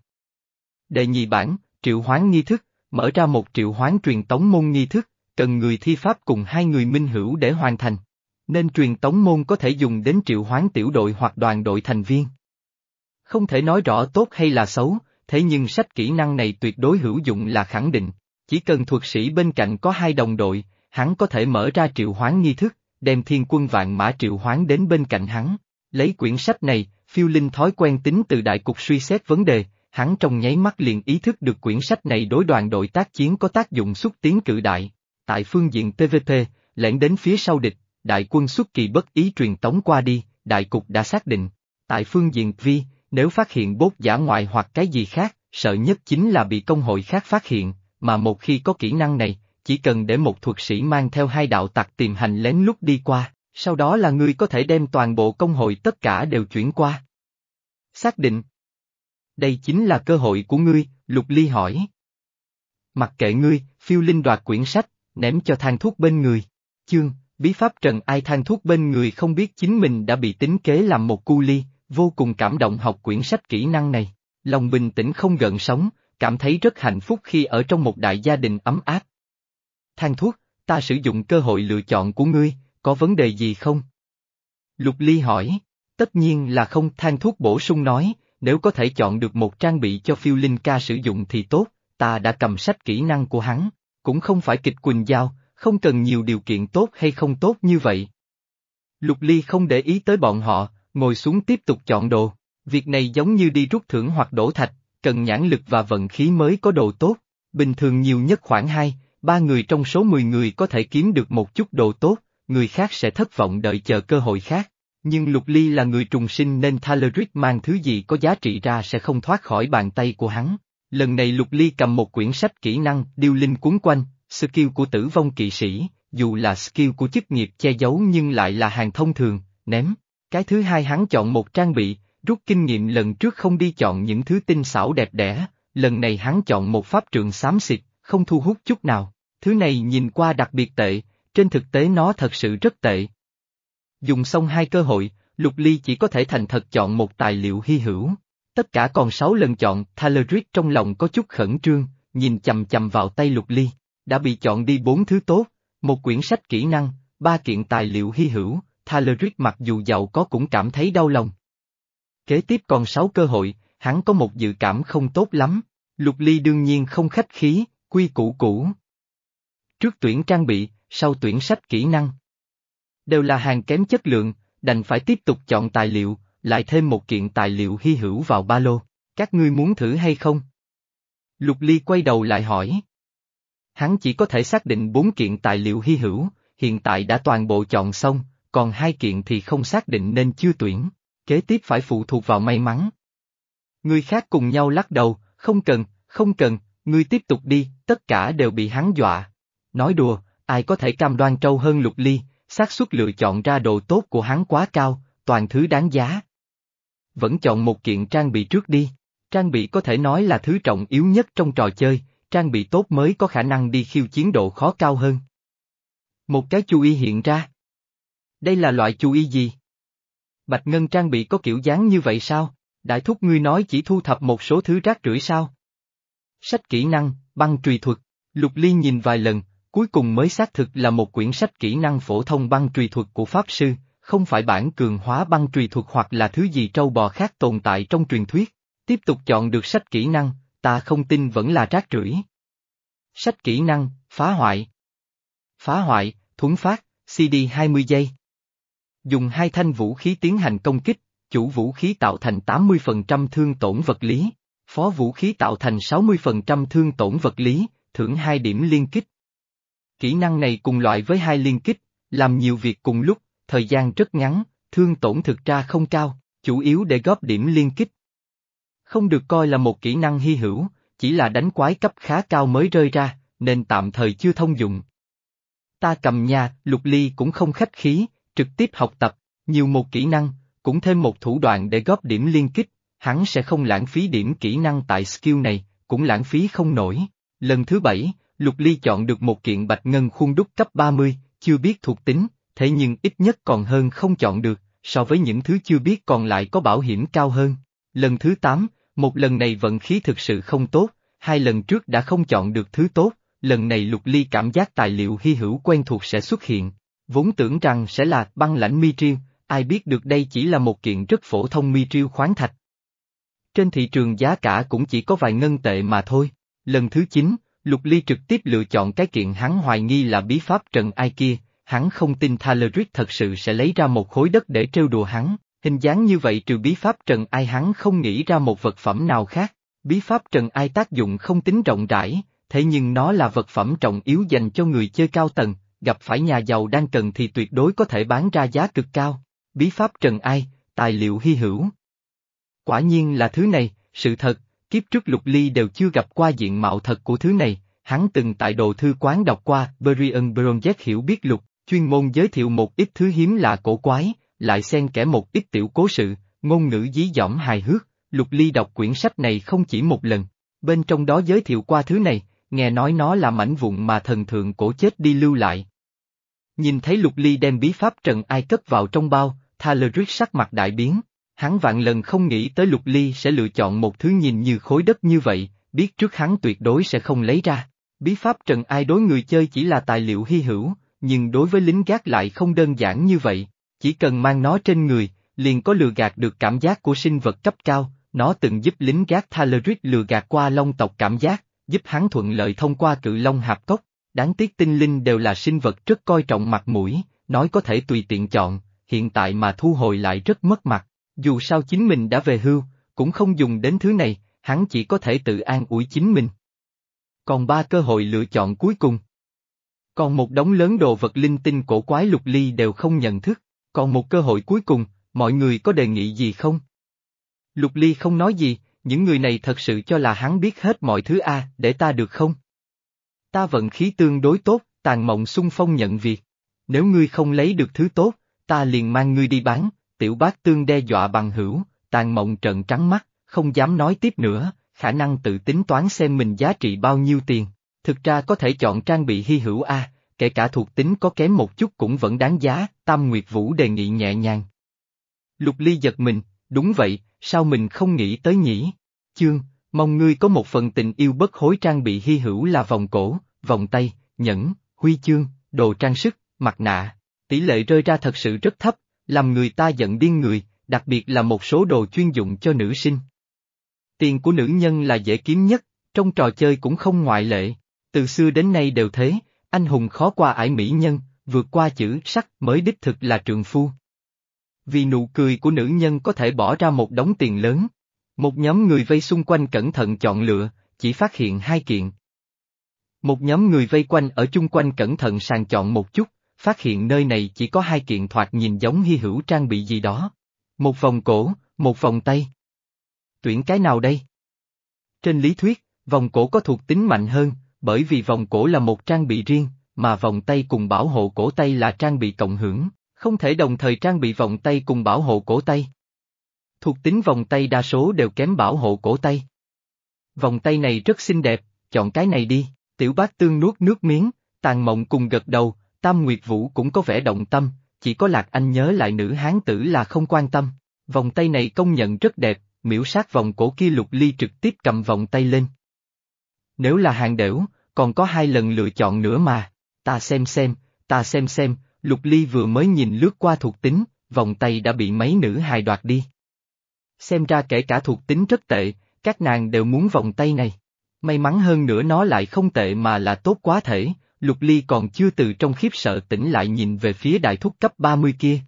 Đệ nhị bản, triệu hoán nghi thức, mở ra một triệu hoán truyền tống môn nghi thức, cần người thi pháp cùng hai người minh hữu để hoàn thành. Nên truyền tống môn có thể dùng đến triệu hoán tiểu đội hoặc đoàn đội thành viên. Không thể nói rõ tốt hay là xấu, thế nhưng sách kỹ năng này tuyệt đối hữu dụng là khẳng định. Chỉ cần thuật sĩ bên cạnh có hai đồng đội, hắn có thể mở ra triệu hoán nghi thức, đem thiên quân vạn mã triệu hoán đến bên cạnh hắn. Lấy quyển sách này, phiêu linh thói quen tính từ đại cục suy xét vấn đề, hắn trong nháy mắt liền ý thức được quyển sách này đối đoàn đội tác chiến có tác dụng xúc tiến cự đại. Tại phương diện PVP, lẻn đến phía sau địch, đại quân xuất kỳ bất ý truyền tống qua đi, đại cục đã xác định. Tại phương diện Vi, nếu phát hiện bốt giả ngoại hoặc cái gì khác, sợ nhất chính là bị công hội khác phát hiện, mà một khi có kỹ năng này, chỉ cần để một thuật sĩ mang theo hai đạo tặc tìm hành lén lúc đi qua, sau đó là ngươi có thể đem toàn bộ công hội tất cả đều chuyển qua. Xác định. Đây chính là cơ hội của ngươi, Lục Ly hỏi. Mặc kệ ngươi, phiêu linh đoạt quyển sách, ném cho thang thuốc bên người. Chương, bí pháp trần ai than thuốc bên người không biết chính mình đã bị tính kế làm một cu ly, vô cùng cảm động học quyển sách kỹ năng này. Lòng bình tĩnh không gợn sóng, cảm thấy rất hạnh phúc khi ở trong một đại gia đình ấm áp. than thuốc, ta sử dụng cơ hội lựa chọn của ngươi, có vấn đề gì không? Lục Ly hỏi, tất nhiên là không than thuốc bổ sung nói, nếu có thể chọn được một trang bị cho phiêu linh ca sử dụng thì tốt, ta đã cầm sách kỹ năng của hắn, cũng không phải kịch quỳnh giao, không cần nhiều điều kiện tốt hay không tốt như vậy. Lục Ly không để ý tới bọn họ, ngồi xuống tiếp tục chọn đồ, việc này giống như đi rút thưởng hoặc đổ thạch, cần nhãn lực và vận khí mới có đồ tốt, bình thường nhiều nhất khoảng 2, ba người trong số 10 người có thể kiếm được một chút đồ tốt, người khác sẽ thất vọng đợi chờ cơ hội khác. Nhưng Lục Ly là người trùng sinh nên Thaleric mang thứ gì có giá trị ra sẽ không thoát khỏi bàn tay của hắn. Lần này Lục Ly cầm một quyển sách kỹ năng, điêu linh cuốn quanh, skill của tử vong kỵ sĩ, dù là skill của chức nghiệp che giấu nhưng lại là hàng thông thường, ném. Cái thứ hai hắn chọn một trang bị, rút kinh nghiệm lần trước không đi chọn những thứ tinh xảo đẹp đẽ, lần này hắn chọn một pháp trường xám xịt, không thu hút chút nào. Thứ này nhìn qua đặc biệt tệ, trên thực tế nó thật sự rất tệ. Dùng xong hai cơ hội, Lục Ly chỉ có thể thành thật chọn một tài liệu hy hữu. Tất cả còn sáu lần chọn, Thaleric trong lòng có chút khẩn trương, nhìn chầm chầm vào tay Lục Ly, đã bị chọn đi bốn thứ tốt, một quyển sách kỹ năng, ba kiện tài liệu hy hữu, Thaleric mặc dù giàu có cũng cảm thấy đau lòng. Kế tiếp còn sáu cơ hội, hắn có một dự cảm không tốt lắm, Lục Ly đương nhiên không khách khí, quy củ cũ. Trước tuyển trang bị, sau tuyển sách kỹ năng. Đều là hàng kém chất lượng, đành phải tiếp tục chọn tài liệu, lại thêm một kiện tài liệu hy hữu vào ba lô. Các ngươi muốn thử hay không? Lục Ly quay đầu lại hỏi. Hắn chỉ có thể xác định bốn kiện tài liệu hy hữu, hiện tại đã toàn bộ chọn xong, còn hai kiện thì không xác định nên chưa tuyển, kế tiếp phải phụ thuộc vào may mắn. Người khác cùng nhau lắc đầu, không cần, không cần, ngươi tiếp tục đi, tất cả đều bị hắn dọa. Nói đùa, ai có thể cam đoan trâu hơn lục ly, xác suất lựa chọn ra đồ tốt của hắn quá cao, toàn thứ đáng giá. Vẫn chọn một kiện trang bị trước đi, trang bị có thể nói là thứ trọng yếu nhất trong trò chơi, trang bị tốt mới có khả năng đi khiêu chiến độ khó cao hơn. Một cái chú ý hiện ra. Đây là loại chú ý gì? Bạch Ngân trang bị có kiểu dáng như vậy sao? Đại thúc ngươi nói chỉ thu thập một số thứ rác rưởi sao? Sách kỹ năng, băng trùy thuật, Lục Ly nhìn vài lần, cuối cùng mới xác thực là một quyển sách kỹ năng phổ thông băng trùy thuật của Pháp Sư, không phải bản cường hóa băng trùy thuật hoặc là thứ gì trâu bò khác tồn tại trong truyền thuyết. Tiếp tục chọn được sách kỹ năng, ta không tin vẫn là rác rưởi. Sách kỹ năng, phá hoại. Phá hoại, thuấn phát, CD 20 giây. Dùng hai thanh vũ khí tiến hành công kích, chủ vũ khí tạo thành 80% thương tổn vật lý. Phó vũ khí tạo thành 60% thương tổn vật lý, thưởng 2 điểm liên kích. Kỹ năng này cùng loại với hai liên kích, làm nhiều việc cùng lúc, thời gian rất ngắn, thương tổn thực ra không cao, chủ yếu để góp điểm liên kích. Không được coi là một kỹ năng hy hữu, chỉ là đánh quái cấp khá cao mới rơi ra, nên tạm thời chưa thông dụng. Ta cầm nhà, lục ly cũng không khách khí, trực tiếp học tập, nhiều một kỹ năng, cũng thêm một thủ đoạn để góp điểm liên kích, hắn sẽ không lãng phí điểm kỹ năng tại skill này, cũng lãng phí không nổi. Lần thứ bảy, Lục Ly chọn được một kiện bạch ngân khuôn đúc cấp 30, chưa biết thuộc tính, thế nhưng ít nhất còn hơn không chọn được, so với những thứ chưa biết còn lại có bảo hiểm cao hơn. Lần thứ 8, một lần này vận khí thực sự không tốt, hai lần trước đã không chọn được thứ tốt, lần này Lục Ly cảm giác tài liệu hy hữu quen thuộc sẽ xuất hiện. Vốn tưởng rằng sẽ là băng lãnh mi triêu, ai biết được đây chỉ là một kiện rất phổ thông mi triêu khoáng thạch. Trên thị trường giá cả cũng chỉ có vài ngân tệ mà thôi. Lần thứ 9, Lục Ly trực tiếp lựa chọn cái kiện hắn hoài nghi là bí pháp trần ai kia, hắn không tin Thaleric thật sự sẽ lấy ra một khối đất để trêu đùa hắn, hình dáng như vậy trừ bí pháp trần ai hắn không nghĩ ra một vật phẩm nào khác. Bí pháp trần ai tác dụng không tính rộng rãi, thế nhưng nó là vật phẩm trọng yếu dành cho người chơi cao tầng, gặp phải nhà giàu đang cần thì tuyệt đối có thể bán ra giá cực cao. Bí pháp trần ai, tài liệu hy hữu. Quả nhiên là thứ này, sự thật, kiếp trước Lục Ly đều chưa gặp qua diện mạo thật của thứ này, hắn từng tại đồ thư quán đọc qua, Brian Bronjet hiểu biết Lục, chuyên môn giới thiệu một ít thứ hiếm lạ cổ quái, lại xen kẽ một ít tiểu cố sự, ngôn ngữ dí dỏm hài hước, Lục Ly đọc quyển sách này không chỉ một lần, bên trong đó giới thiệu qua thứ này, nghe nói nó là mảnh vụn mà thần thượng cổ chết đi lưu lại. Nhìn thấy Lục Ly đem bí pháp trần ai cất vào trong bao, Thaleric sắc mặt đại biến, Hắn vạn lần không nghĩ tới Lục Ly sẽ lựa chọn một thứ nhìn như khối đất như vậy, biết trước hắn tuyệt đối sẽ không lấy ra. Bí pháp trần ai đối người chơi chỉ là tài liệu hy hữu, nhưng đối với lính gác lại không đơn giản như vậy. Chỉ cần mang nó trên người, liền có lừa gạt được cảm giác của sinh vật cấp cao, nó từng giúp lính gác Thaleric lừa gạt qua long tộc cảm giác, giúp hắn thuận lợi thông qua cự long hạp cốc. Đáng tiếc tinh linh đều là sinh vật rất coi trọng mặt mũi, nói có thể tùy tiện chọn, hiện tại mà thu hồi lại rất mất mặt. Dù sao chính mình đã về hưu, cũng không dùng đến thứ này, hắn chỉ có thể tự an ủi chính mình. Còn ba cơ hội lựa chọn cuối cùng. Còn một đống lớn đồ vật linh tinh cổ quái lục ly đều không nhận thức, còn một cơ hội cuối cùng, mọi người có đề nghị gì không? Lục ly không nói gì, những người này thật sự cho là hắn biết hết mọi thứ a, để ta được không? Ta vận khí tương đối tốt, tàn mộng xung phong nhận việc. Nếu ngươi không lấy được thứ tốt, ta liền mang ngươi đi bán, tiểu bác tương đe dọa bằng hữu, tàn mộng trận trắng mắt, không dám nói tiếp nữa, khả năng tự tính toán xem mình giá trị bao nhiêu tiền. Thực ra có thể chọn trang bị hy hữu A, kể cả thuộc tính có kém một chút cũng vẫn đáng giá, Tam Nguyệt Vũ đề nghị nhẹ nhàng. Lục Ly giật mình, đúng vậy, sao mình không nghĩ tới nhỉ? Chương, mong ngươi có một phần tình yêu bất hối trang bị hy hữu là vòng cổ, vòng tay, nhẫn, huy chương, đồ trang sức, mặt nạ. Tỷ lệ rơi ra thật sự rất thấp, làm người ta giận điên người, đặc biệt là một số đồ chuyên dụng cho nữ sinh. Tiền của nữ nhân là dễ kiếm nhất, trong trò chơi cũng không ngoại lệ. Từ xưa đến nay đều thế, anh hùng khó qua ải mỹ nhân, vượt qua chữ sắc mới đích thực là trường phu. Vì nụ cười của nữ nhân có thể bỏ ra một đống tiền lớn. Một nhóm người vây xung quanh cẩn thận chọn lựa, chỉ phát hiện hai kiện. Một nhóm người vây quanh ở chung quanh cẩn thận sàng chọn một chút, phát hiện nơi này chỉ có hai kiện thoạt nhìn giống hy hữu trang bị gì đó. Một vòng cổ, một vòng tay. Tuyển cái nào đây? Trên lý thuyết, vòng cổ có thuộc tính mạnh hơn, bởi vì vòng cổ là một trang bị riêng, mà vòng tay cùng bảo hộ cổ tay là trang bị cộng hưởng, không thể đồng thời trang bị vòng tay cùng bảo hộ cổ tay. Thuộc tính vòng tay đa số đều kém bảo hộ cổ tay. Vòng tay này rất xinh đẹp, chọn cái này đi, tiểu bác tương nuốt nước miếng, tàn mộng cùng gật đầu, Tam Nguyệt Vũ cũng có vẻ động tâm, chỉ có Lạc Anh nhớ lại nữ hán tử là không quan tâm. Vòng tay này công nhận rất đẹp, miễu sát vòng cổ kia lục ly trực tiếp cầm vòng tay lên. Nếu là hàng đểu, còn có hai lần lựa chọn nữa mà, ta xem xem, ta xem xem, lục ly vừa mới nhìn lướt qua thuộc tính, vòng tay đã bị mấy nữ hài đoạt đi. Xem ra kể cả thuộc tính rất tệ, các nàng đều muốn vòng tay này. May mắn hơn nữa nó lại không tệ mà là tốt quá thể, Lục Ly còn chưa từ trong khiếp sợ tỉnh lại nhìn về phía đại thúc cấp 30 kia.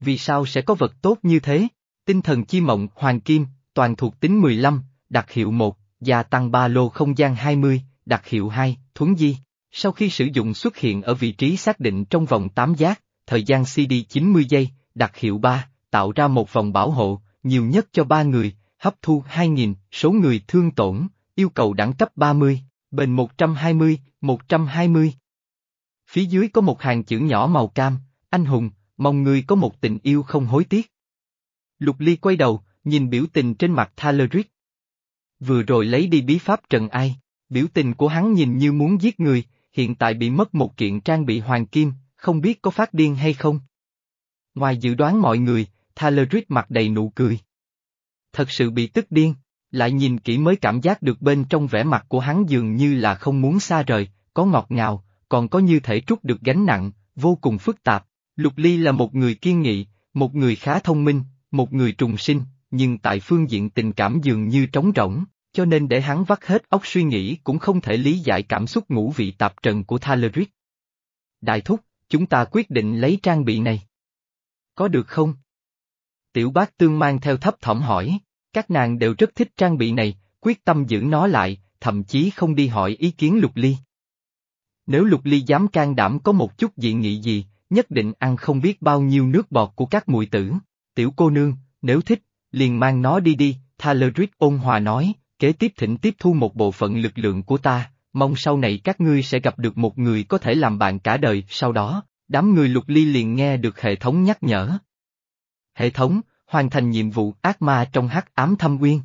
Vì sao sẽ có vật tốt như thế? Tinh thần chi mộng, hoàng kim, toàn thuộc tính 15, đặc hiệu 1, gia tăng ba lô không gian 20, đặc hiệu 2, thuấn di. Sau khi sử dụng xuất hiện ở vị trí xác định trong vòng 8 giác, thời gian CD 90 giây, đặc hiệu 3, tạo ra một vòng bảo hộ, nhiều nhất cho 3 người, hấp thu 2.000, số người thương tổn, yêu cầu đẳng cấp 30, bền 120, 120. Phía dưới có một hàng chữ nhỏ màu cam, anh hùng, mong người có một tình yêu không hối tiếc. Lục Ly quay đầu, nhìn biểu tình trên mặt Thaleric. Vừa rồi lấy đi bí pháp trần ai, biểu tình của hắn nhìn như muốn giết người, hiện tại bị mất một kiện trang bị hoàng kim, không biết có phát điên hay không. Ngoài dự đoán mọi người, Thaleric mặt đầy nụ cười. Thật sự bị tức điên, lại nhìn kỹ mới cảm giác được bên trong vẻ mặt của hắn dường như là không muốn xa rời, có ngọt ngào, còn có như thể trút được gánh nặng, vô cùng phức tạp. Lục Ly là một người kiên nghị, một người khá thông minh, một người trùng sinh, nhưng tại phương diện tình cảm dường như trống rỗng, cho nên để hắn vắt hết óc suy nghĩ cũng không thể lý giải cảm xúc ngũ vị tạp trần của Thaleric. Đại thúc, chúng ta quyết định lấy trang bị này. Có được không? Tiểu bác tương mang theo thấp thỏm hỏi, các nàng đều rất thích trang bị này, quyết tâm giữ nó lại, thậm chí không đi hỏi ý kiến lục ly. Nếu lục ly dám can đảm có một chút dị nghị gì, nhất định ăn không biết bao nhiêu nước bọt của các mùi tử. Tiểu cô nương, nếu thích, liền mang nó đi đi, Thaleric ôn hòa nói, kế tiếp thỉnh tiếp thu một bộ phận lực lượng của ta, mong sau này các ngươi sẽ gặp được một người có thể làm bạn cả đời, sau đó, đám người lục ly liền nghe được hệ thống nhắc nhở. Hệ thống, hoàn thành nhiệm vụ ác ma trong hắc ám thâm uyên.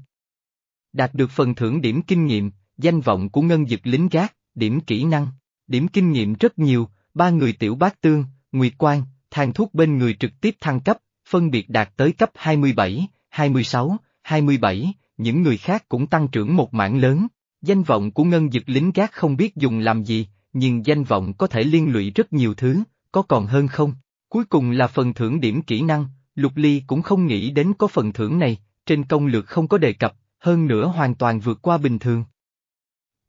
Đạt được phần thưởng điểm kinh nghiệm, danh vọng của ngân dực lính gác, điểm kỹ năng, điểm kinh nghiệm rất nhiều, ba người tiểu bát tương, nguyệt quan, thang thuốc bên người trực tiếp thăng cấp, phân biệt đạt tới cấp 27, 26, 27, những người khác cũng tăng trưởng một mảng lớn. Danh vọng của ngân dực lính gác không biết dùng làm gì, nhưng danh vọng có thể liên lụy rất nhiều thứ, có còn hơn không? Cuối cùng là phần thưởng điểm kỹ năng, Lục Ly cũng không nghĩ đến có phần thưởng này, trên công lược không có đề cập, hơn nữa hoàn toàn vượt qua bình thường.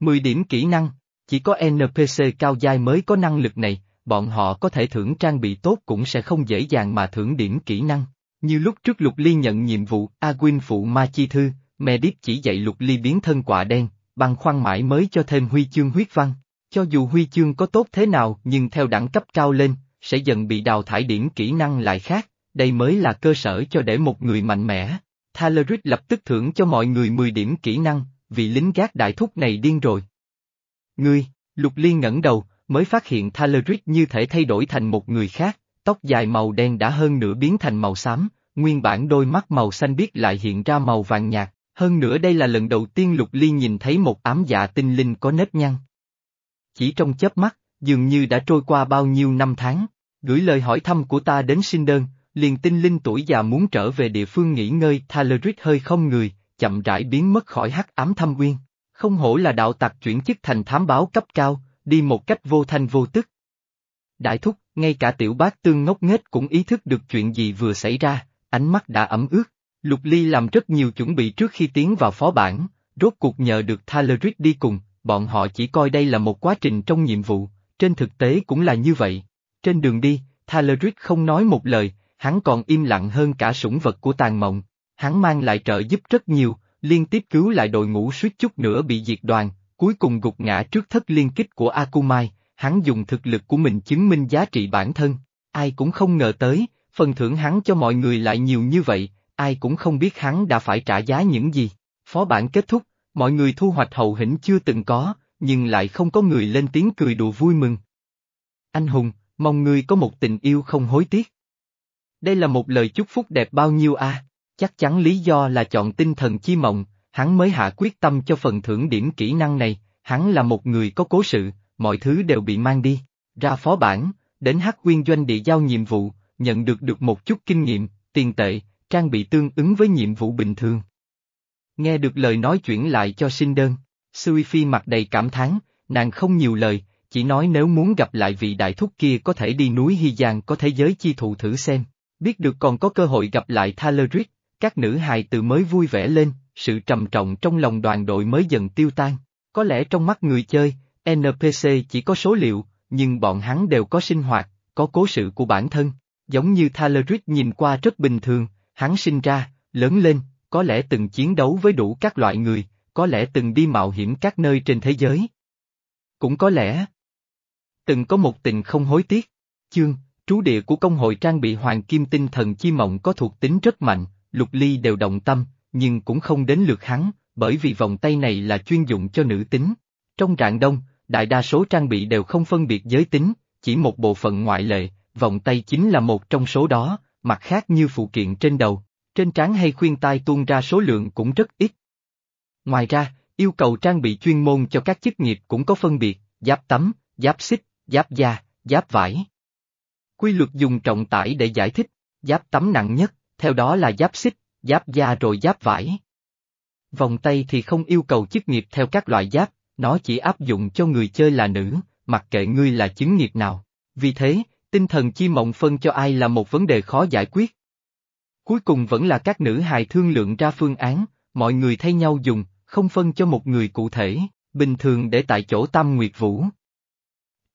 10 điểm kỹ năng, chỉ có NPC cao giai mới có năng lực này, bọn họ có thể thưởng trang bị tốt cũng sẽ không dễ dàng mà thưởng điểm kỹ năng. Như lúc trước Lục Ly nhận nhiệm vụ A Quyên phụ ma chi thư, Medip chỉ dạy Lục Ly biến thân quả đen, bằng khoăn mãi mới cho thêm huy chương huyết văn. Cho dù huy chương có tốt thế nào nhưng theo đẳng cấp cao lên, sẽ dần bị đào thải điểm kỹ năng lại khác, đây mới là cơ sở cho để một người mạnh mẽ. Thaleric lập tức thưởng cho mọi người 10 điểm kỹ năng, vì lính gác đại thúc này điên rồi. Ngươi, Lục Ly ngẩng đầu, mới phát hiện Thaleric như thể thay đổi thành một người khác, tóc dài màu đen đã hơn nửa biến thành màu xám, nguyên bản đôi mắt màu xanh biếc lại hiện ra màu vàng nhạt, hơn nữa đây là lần đầu tiên Lục Ly nhìn thấy một ám dạ tinh linh có nếp nhăn. Chỉ trong chớp mắt, dường như đã trôi qua bao nhiêu năm tháng, gửi lời hỏi thăm của ta đến sinh đơn, liền tinh linh tuổi già muốn trở về địa phương nghỉ ngơi Thaleric hơi không người, chậm rãi biến mất khỏi hắc ám thâm uyên. Không hổ là đạo tặc chuyển chức thành thám báo cấp cao, đi một cách vô thanh vô tức. Đại thúc, ngay cả tiểu bác tương ngốc nghếch cũng ý thức được chuyện gì vừa xảy ra, ánh mắt đã ẩm ướt. Lục Ly làm rất nhiều chuẩn bị trước khi tiến vào phó bản, rốt cuộc nhờ được Thaleric đi cùng, bọn họ chỉ coi đây là một quá trình trong nhiệm vụ, trên thực tế cũng là như vậy. Trên đường đi, Thaleric không nói một lời, hắn còn im lặng hơn cả sủng vật của tàn mộng. Hắn mang lại trợ giúp rất nhiều, liên tiếp cứu lại đội ngũ suýt chút nữa bị diệt đoàn, cuối cùng gục ngã trước thất liên kích của Akumai, hắn dùng thực lực của mình chứng minh giá trị bản thân. Ai cũng không ngờ tới, phần thưởng hắn cho mọi người lại nhiều như vậy, ai cũng không biết hắn đã phải trả giá những gì. Phó bản kết thúc, mọi người thu hoạch hậu hĩnh chưa từng có, nhưng lại không có người lên tiếng cười đùa vui mừng. Anh hùng, mong ngươi có một tình yêu không hối tiếc. Đây là một lời chúc phúc đẹp bao nhiêu a? Chắc chắn lý do là chọn tinh thần chi mộng, hắn mới hạ quyết tâm cho phần thưởng điểm kỹ năng này, hắn là một người có cố sự, mọi thứ đều bị mang đi. Ra phó bản, đến hắc quyên doanh địa giao nhiệm vụ, nhận được được một chút kinh nghiệm, tiền tệ, trang bị tương ứng với nhiệm vụ bình thường. Nghe được lời nói chuyển lại cho sinh đơn, Sui Phi mặt đầy cảm thán, nàng không nhiều lời, chỉ nói nếu muốn gặp lại vị đại thúc kia có thể đi núi Hy Giang có thế giới chi thụ thử xem. Biết được còn có cơ hội gặp lại Thaleric, các nữ hài từ mới vui vẻ lên, sự trầm trọng trong lòng đoàn đội mới dần tiêu tan. Có lẽ trong mắt người chơi, NPC chỉ có số liệu, nhưng bọn hắn đều có sinh hoạt, có cố sự của bản thân. Giống như Thaleric nhìn qua rất bình thường, hắn sinh ra, lớn lên, có lẽ từng chiến đấu với đủ các loại người, có lẽ từng đi mạo hiểm các nơi trên thế giới. Cũng có lẽ từng có một tình không hối tiếc. Chương, trú địa của công hội trang bị hoàng kim tinh thần chi mộng có thuộc tính rất mạnh, lục ly đều động tâm, nhưng cũng không đến lượt hắn, bởi vì vòng tay này là chuyên dụng cho nữ tính. Trong rạng đông, đại đa số trang bị đều không phân biệt giới tính, chỉ một bộ phận ngoại lệ, vòng tay chính là một trong số đó, mặt khác như phụ kiện trên đầu, trên trán hay khuyên tai tuôn ra số lượng cũng rất ít. Ngoài ra, yêu cầu trang bị chuyên môn cho các chức nghiệp cũng có phân biệt, giáp tấm, giáp xích, giáp da, giáp vải. Quy luật dùng trọng tải để giải thích, giáp tấm nặng nhất, theo đó là giáp xích, giáp da rồi giáp vải. Vòng tay thì không yêu cầu chức nghiệp theo các loại giáp, nó chỉ áp dụng cho người chơi là nữ, mặc kệ ngươi là chứng nghiệp nào. Vì thế, tinh thần chi mộng phân cho ai là một vấn đề khó giải quyết. Cuối cùng vẫn là các nữ hài thương lượng ra phương án, mọi người thay nhau dùng, không phân cho một người cụ thể, bình thường để tại chỗ Tam Nguyệt Vũ.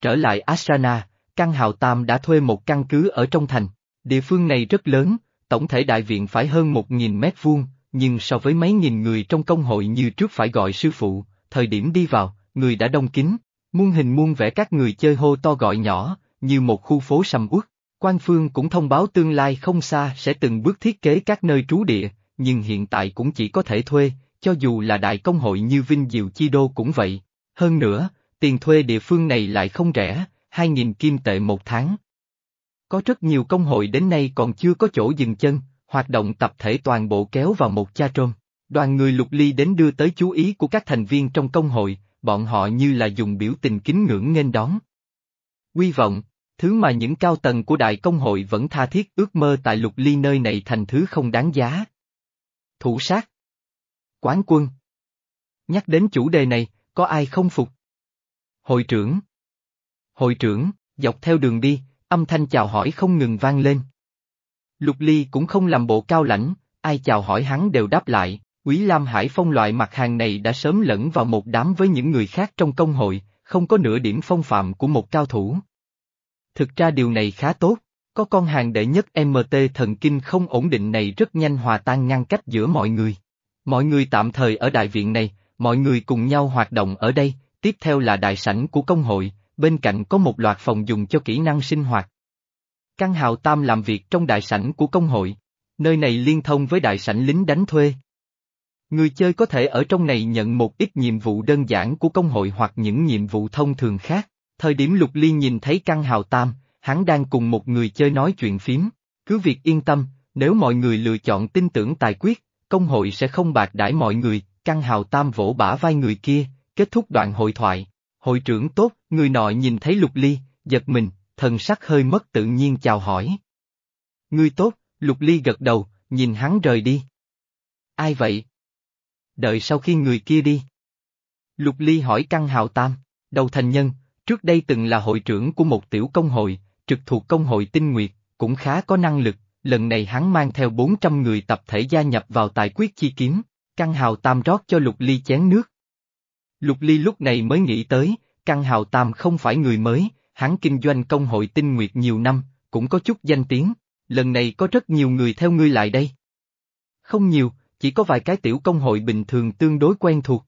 Trở lại Ashrana, căn hào Tam đã thuê một căn cứ ở trong thành. Địa phương này rất lớn, tổng thể đại viện phải hơn một nghìn mét vuông, nhưng so với mấy nghìn người trong công hội như trước phải gọi sư phụ, thời điểm đi vào, người đã đông kín, muôn hình muôn vẻ các người chơi hô to gọi nhỏ, như một khu phố sầm uất. Quan Phương cũng thông báo tương lai không xa sẽ từng bước thiết kế các nơi trú địa, nhưng hiện tại cũng chỉ có thể thuê, cho dù là đại công hội như Vinh Diệu Chi Đô cũng vậy. Hơn nữa, tiền thuê địa phương này lại không rẻ, 2.000 kim tệ một tháng. Có rất nhiều công hội đến nay còn chưa có chỗ dừng chân, hoạt động tập thể toàn bộ kéo vào một cha trôm. Đoàn người lục ly đến đưa tới chú ý của các thành viên trong công hội, bọn họ như là dùng biểu tình kính ngưỡng nghênh đón. Quy vọng, thứ mà những cao tầng của đại công hội vẫn tha thiết ước mơ tại lục ly nơi này thành thứ không đáng giá. Thủ sát Quán quân Nhắc đến chủ đề này, có ai không phục? Hội trưởng Hội trưởng, dọc theo đường đi, âm thanh chào hỏi không ngừng vang lên. Lục Ly cũng không làm bộ cao lãnh, ai chào hỏi hắn đều đáp lại, Quý Lam Hải Phong loại mặt hàng này đã sớm lẫn vào một đám với những người khác trong công hội, không có nửa điểm phong phạm của một cao thủ. Thực ra điều này khá tốt, có con hàng đệ nhất MT thần kinh không ổn định này rất nhanh hòa tan ngăn cách giữa mọi người. Mọi người tạm thời ở đại viện này, mọi người cùng nhau hoạt động ở đây, tiếp theo là đại sảnh của công hội, bên cạnh có một loạt phòng dùng cho kỹ năng sinh hoạt. Căn hào tam làm việc trong đại sảnh của công hội, nơi này liên thông với đại sảnh lính đánh thuê. Người chơi có thể ở trong này nhận một ít nhiệm vụ đơn giản của công hội hoặc những nhiệm vụ thông thường khác. Thời điểm Lục Ly nhìn thấy căn hào tam, hắn đang cùng một người chơi nói chuyện phím. Cứ việc yên tâm, nếu mọi người lựa chọn tin tưởng tài quyết, công hội sẽ không bạc đãi mọi người, căn hào tam vỗ bả vai người kia, kết thúc đoạn hội thoại. Hội trưởng tốt, người nọ nhìn thấy Lục Ly, giật mình, thần sắc hơi mất tự nhiên chào hỏi. Ngươi tốt, Lục Ly gật đầu, nhìn hắn rời đi. Ai vậy? Đợi sau khi người kia đi. Lục Ly hỏi căn hào tam, đầu thành nhân, trước đây từng là hội trưởng của một tiểu công hội, trực thuộc công hội tinh nguyệt, cũng khá có năng lực, lần này hắn mang theo 400 người tập thể gia nhập vào tài quyết chi kiếm, căn hào tam rót cho Lục Ly chén nước. Lục Ly lúc này mới nghĩ tới, căn hào tam không phải người mới, hắn kinh doanh công hội tinh nguyệt nhiều năm, cũng có chút danh tiếng, lần này có rất nhiều người theo ngươi lại đây. Không nhiều, chỉ có vài cái tiểu công hội bình thường tương đối quen thuộc.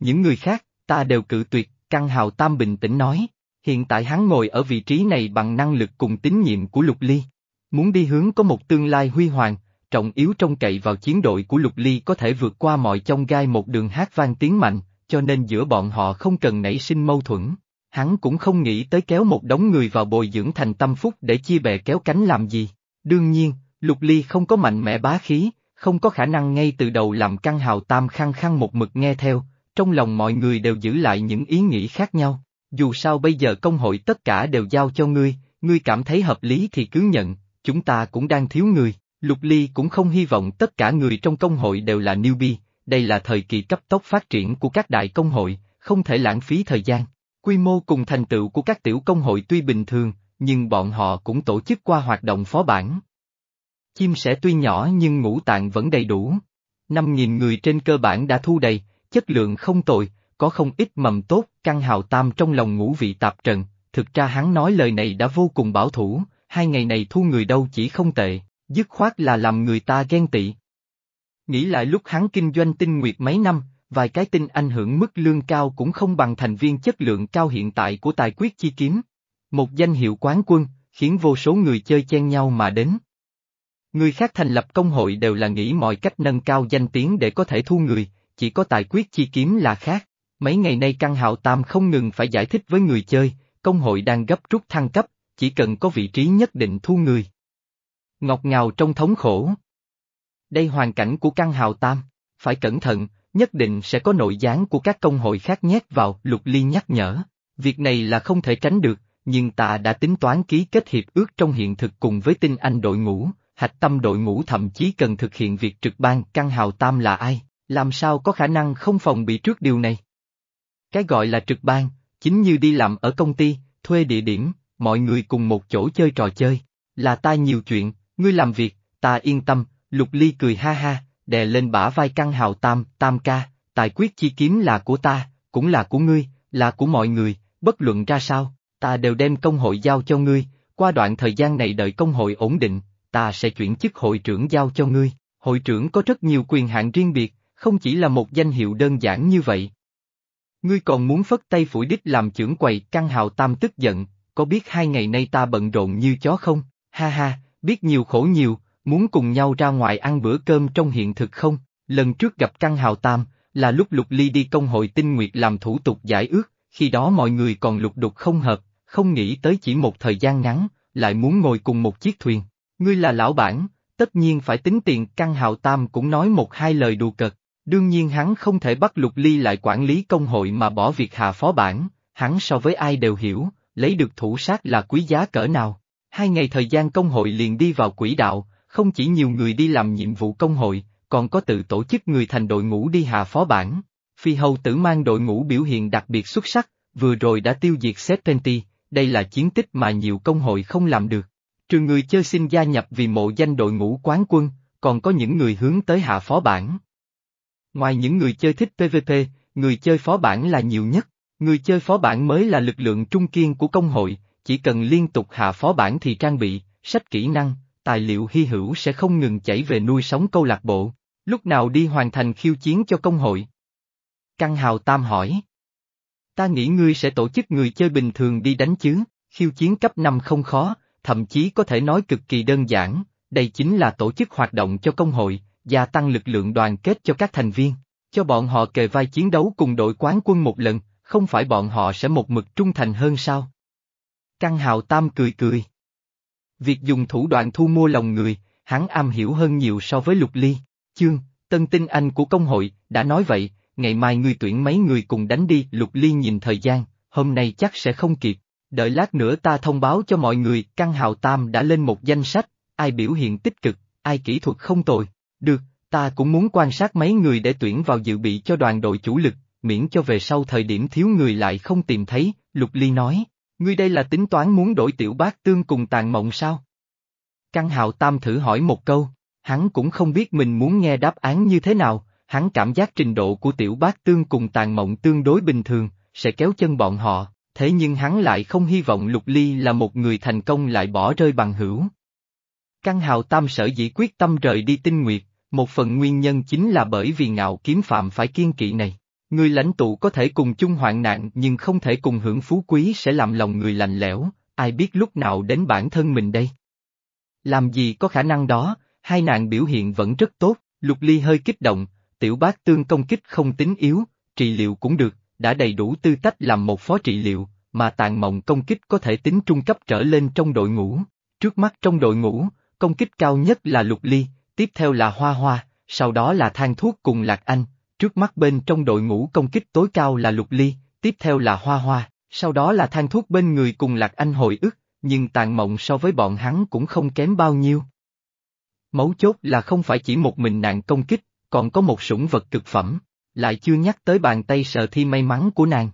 Những người khác, ta đều cự tuyệt, Căn Hào Tam bình tĩnh nói, hiện tại hắn ngồi ở vị trí này bằng năng lực cùng tín nhiệm của Lục Ly. Muốn đi hướng có một tương lai huy hoàng, trọng yếu trông cậy vào chiến đội của Lục Ly có thể vượt qua mọi chông gai một đường hát vang tiếng mạnh, cho nên giữa bọn họ không cần nảy sinh mâu thuẫn. Hắn cũng không nghĩ tới kéo một đống người vào bồi dưỡng thành tâm phúc để chia bè kéo cánh làm gì. Đương nhiên, Lục Ly không có mạnh mẽ bá khí, không có khả năng ngay từ đầu làm căn hào tam khăng khăng một mực nghe theo, trong lòng mọi người đều giữ lại những ý nghĩ khác nhau. Dù sao bây giờ công hội tất cả đều giao cho ngươi, ngươi cảm thấy hợp lý thì cứ nhận, chúng ta cũng đang thiếu người. Lục Ly cũng không hy vọng tất cả người trong công hội đều là newbie, đây là thời kỳ cấp tốc phát triển của các đại công hội, không thể lãng phí thời gian. Quy mô cùng thành tựu của các tiểu công hội tuy bình thường, nhưng bọn họ cũng tổ chức qua hoạt động phó bản. Chim sẻ tuy nhỏ nhưng ngũ tạng vẫn đầy đủ. 5.000 người trên cơ bản đã thu đầy, chất lượng không tồi, có không ít mầm tốt, căn hào tam trong lòng ngũ vị tạp trần, thực ra hắn nói lời này đã vô cùng bảo thủ, hai ngày này thu người đâu chỉ không tệ, dứt khoát là làm người ta ghen tị. Nghĩ lại lúc hắn kinh doanh tinh nguyệt mấy năm, vài cái tinh anh hưởng mức lương cao cũng không bằng thành viên chất lượng cao hiện tại của tài quyết chi kiếm. Một danh hiệu quán quân, khiến vô số người chơi chen nhau mà đến. Người khác thành lập công hội đều là nghĩ mọi cách nâng cao danh tiếng để có thể thu người, chỉ có tài quyết chi kiếm là khác. Mấy ngày nay căn hạo tam không ngừng phải giải thích với người chơi, công hội đang gấp rút thăng cấp, chỉ cần có vị trí nhất định thu người. Ngọt ngào trong thống khổ. Đây hoàn cảnh của căn hào tam, phải cẩn thận, nhất định sẽ có nội gián của các công hội khác nhét vào, Lục Ly nhắc nhở. Việc này là không thể tránh được, nhưng ta đã tính toán ký kết hiệp ước trong hiện thực cùng với tinh anh đội ngũ, hạch tâm đội ngũ thậm chí cần thực hiện việc trực ban căn hào tam là ai, làm sao có khả năng không phòng bị trước điều này. Cái gọi là trực ban, chính như đi làm ở công ty, thuê địa điểm, mọi người cùng một chỗ chơi trò chơi, là ta nhiều chuyện, ngươi làm việc, ta yên tâm, lục ly cười ha ha, đè lên bả vai căn hào tam, tam ca, tài quyết chi kiếm là của ta, cũng là của ngươi, là của mọi người, bất luận ra sao, ta đều đem công hội giao cho ngươi, qua đoạn thời gian này đợi công hội ổn định, ta sẽ chuyển chức hội trưởng giao cho ngươi, hội trưởng có rất nhiều quyền hạn riêng biệt, không chỉ là một danh hiệu đơn giản như vậy. Ngươi còn muốn phất tay phủi đích làm trưởng quầy căn hào tam tức giận, có biết hai ngày nay ta bận rộn như chó không? Ha ha, biết nhiều khổ nhiều, muốn cùng nhau ra ngoài ăn bữa cơm trong hiện thực không? Lần trước gặp căn hào tam, là lúc Lục Ly đi công hội tinh nguyệt làm thủ tục giải ước, khi đó mọi người còn lục đục không hợp, không nghĩ tới chỉ một thời gian ngắn, lại muốn ngồi cùng một chiếc thuyền. Ngươi là lão bản, tất nhiên phải tính tiền căn hào tam cũng nói một hai lời đùa cợt. Đương nhiên hắn không thể bắt Lục Ly lại quản lý công hội mà bỏ việc hạ phó bản, hắn so với ai đều hiểu, lấy được thủ sát là quý giá cỡ nào. Hai ngày thời gian công hội liền đi vào quỹ đạo, không chỉ nhiều người đi làm nhiệm vụ công hội, còn có tự tổ chức người thành đội ngũ đi hạ phó bản. Phi hầu tử mang đội ngũ biểu hiện đặc biệt xuất sắc, vừa rồi đã tiêu diệt Serpenti, đây là chiến tích mà nhiều công hội không làm được. Trừ người chơi xin gia nhập vì mộ danh đội ngũ quán quân, còn có những người hướng tới hạ phó bản. Ngoài những người chơi thích PvP, người chơi phó bản là nhiều nhất. Người chơi phó bản mới là lực lượng trung kiên của công hội, chỉ cần liên tục hạ phó bản thì trang bị, sách kỹ năng, tài liệu hy hữu sẽ không ngừng chảy về nuôi sống câu lạc bộ. Lúc nào đi hoàn thành khiêu chiến cho công hội? Căng hào tam hỏi. Ta nghĩ ngươi sẽ tổ chức người chơi bình thường đi đánh chứ, khiêu chiến cấp 5 không khó, thậm chí có thể nói cực kỳ đơn giản, đây chính là tổ chức hoạt động cho công hội, gia tăng lực lượng đoàn kết cho các thành viên, cho bọn họ kề vai chiến đấu cùng đội quán quân một lần, không phải bọn họ sẽ một mực trung thành hơn sao? Căng hào tam cười cười. Việc dùng thủ đoạn thu mua lòng người, hắn am hiểu hơn nhiều so với lục ly, chương, tân tinh anh của công hội, đã nói vậy, ngày mai ngươi tuyển mấy người cùng đánh đi, lục ly nhìn thời gian, hôm nay chắc sẽ không kịp, đợi lát nữa ta thông báo cho mọi người, căn hào tam đã lên một danh sách, ai biểu hiện tích cực, ai kỹ thuật không tồi, được, ta cũng muốn quan sát mấy người để tuyển vào dự bị cho đoàn đội chủ lực, miễn cho về sau thời điểm thiếu người lại không tìm thấy, Lục Ly nói, ngươi đây là tính toán muốn đổi tiểu bác tương cùng tàn mộng sao? Căn hào tam thử hỏi một câu, hắn cũng không biết mình muốn nghe đáp án như thế nào, hắn cảm giác trình độ của tiểu bác tương cùng tàn mộng tương đối bình thường, sẽ kéo chân bọn họ, thế nhưng hắn lại không hy vọng Lục Ly là một người thành công lại bỏ rơi bằng hữu. Căn hào tam sở dĩ quyết tâm rời đi tinh nguyệt, một phần nguyên nhân chính là bởi vì ngạo kiếm phạm phải kiên kỵ này. Người lãnh tụ có thể cùng chung hoạn nạn nhưng không thể cùng hưởng phú quý sẽ làm lòng người lạnh lẽo, ai biết lúc nào đến bản thân mình đây. Làm gì có khả năng đó, hai nạn biểu hiện vẫn rất tốt, lục ly hơi kích động, tiểu bác tương công kích không tính yếu, trị liệu cũng được, đã đầy đủ tư cách làm một phó trị liệu, mà tàn mộng công kích có thể tính trung cấp trở lên trong đội ngũ. Trước mắt trong đội ngũ, công kích cao nhất là lục ly, tiếp theo là hoa hoa, sau đó là Thang thuốc cùng lạc anh, trước mắt bên trong đội ngũ công kích tối cao là lục ly, tiếp theo là hoa hoa, sau đó là Thang thuốc bên người cùng lạc anh hồi ức, nhưng tàn mộng so với bọn hắn cũng không kém bao nhiêu. Mấu chốt là không phải chỉ một mình nạn công kích, còn có một sủng vật cực phẩm, lại chưa nhắc tới bàn tay sợ thi may mắn của nàng.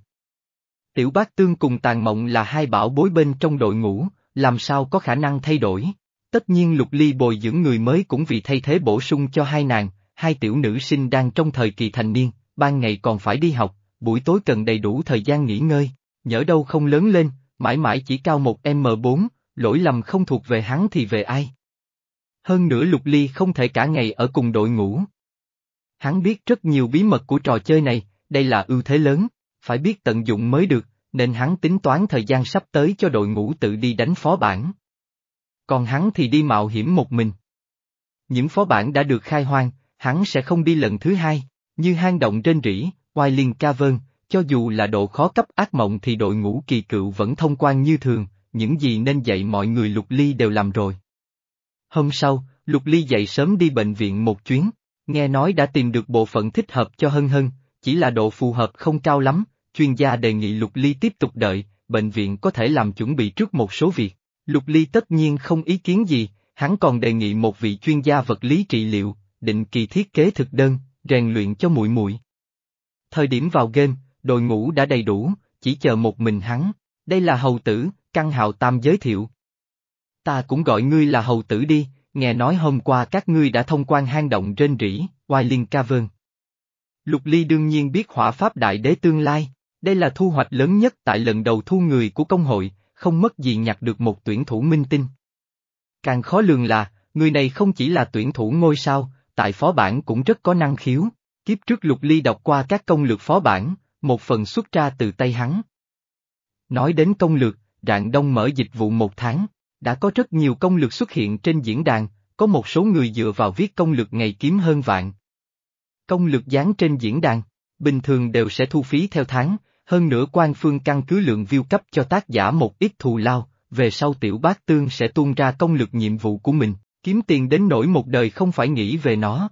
Tiểu bác tương cùng tàn mộng là hai bảo bối bên trong đội ngũ, làm sao có khả năng thay đổi. Tất nhiên lục ly bồi dưỡng người mới cũng vì thay thế bổ sung cho hai nàng, hai tiểu nữ sinh đang trong thời kỳ thành niên, ban ngày còn phải đi học, buổi tối cần đầy đủ thời gian nghỉ ngơi, nhỡ đâu không lớn lên, mãi mãi chỉ cao một M4, lỗi lầm không thuộc về hắn thì về ai. Hơn nữa lục ly không thể cả ngày ở cùng đội ngũ. Hắn biết rất nhiều bí mật của trò chơi này, đây là ưu thế lớn, phải biết tận dụng mới được, nên hắn tính toán thời gian sắp tới cho đội ngũ tự đi đánh phó bản. Còn hắn thì đi mạo hiểm một mình. Những phó bản đã được khai hoang, hắn sẽ không đi lần thứ hai, như hang động trên rỉ, oai liên ca vơn, cho dù là độ khó cấp ác mộng thì đội ngũ kỳ cựu vẫn thông quan như thường, những gì nên dạy mọi người Lục Ly đều làm rồi. Hôm sau, Lục Ly dậy sớm đi bệnh viện một chuyến, nghe nói đã tìm được bộ phận thích hợp cho Hân Hân, chỉ là độ phù hợp không cao lắm, chuyên gia đề nghị Lục Ly tiếp tục đợi, bệnh viện có thể làm chuẩn bị trước một số việc. Lục Ly tất nhiên không ý kiến gì, hắn còn đề nghị một vị chuyên gia vật lý trị liệu, định kỳ thiết kế thực đơn, rèn luyện cho muội muội. Thời điểm vào game, đội ngũ đã đầy đủ, chỉ chờ một mình hắn. Đây là hầu tử, căn hào tam giới thiệu. Ta cũng gọi ngươi là hầu tử đi, nghe nói hôm qua các ngươi đã thông quan hang động trên rỉ, Wailing Cavern. Lục Ly đương nhiên biết hỏa pháp đại đế tương lai, đây là thu hoạch lớn nhất tại lần đầu thu người của công hội, không mất gì nhặt được một tuyển thủ minh tinh. Càng khó lường là, người này không chỉ là tuyển thủ ngôi sao, tại phó bản cũng rất có năng khiếu. Kiếp trước Lục Ly đọc qua các công lược phó bản, một phần xuất ra từ tay hắn. Nói đến công lược, Rạng Đông mở dịch vụ một tháng, đã có rất nhiều công lược xuất hiện trên diễn đàn, có một số người dựa vào viết công lược ngày kiếm hơn vạn. Công lược dán trên diễn đàn, bình thường đều sẽ thu phí theo tháng, hơn nữa quan phương căn cứ lượng view cấp cho tác giả một ít thù lao, về sau tiểu bác tương sẽ tuôn ra công lược nhiệm vụ của mình, kiếm tiền đến nỗi một đời không phải nghĩ về nó.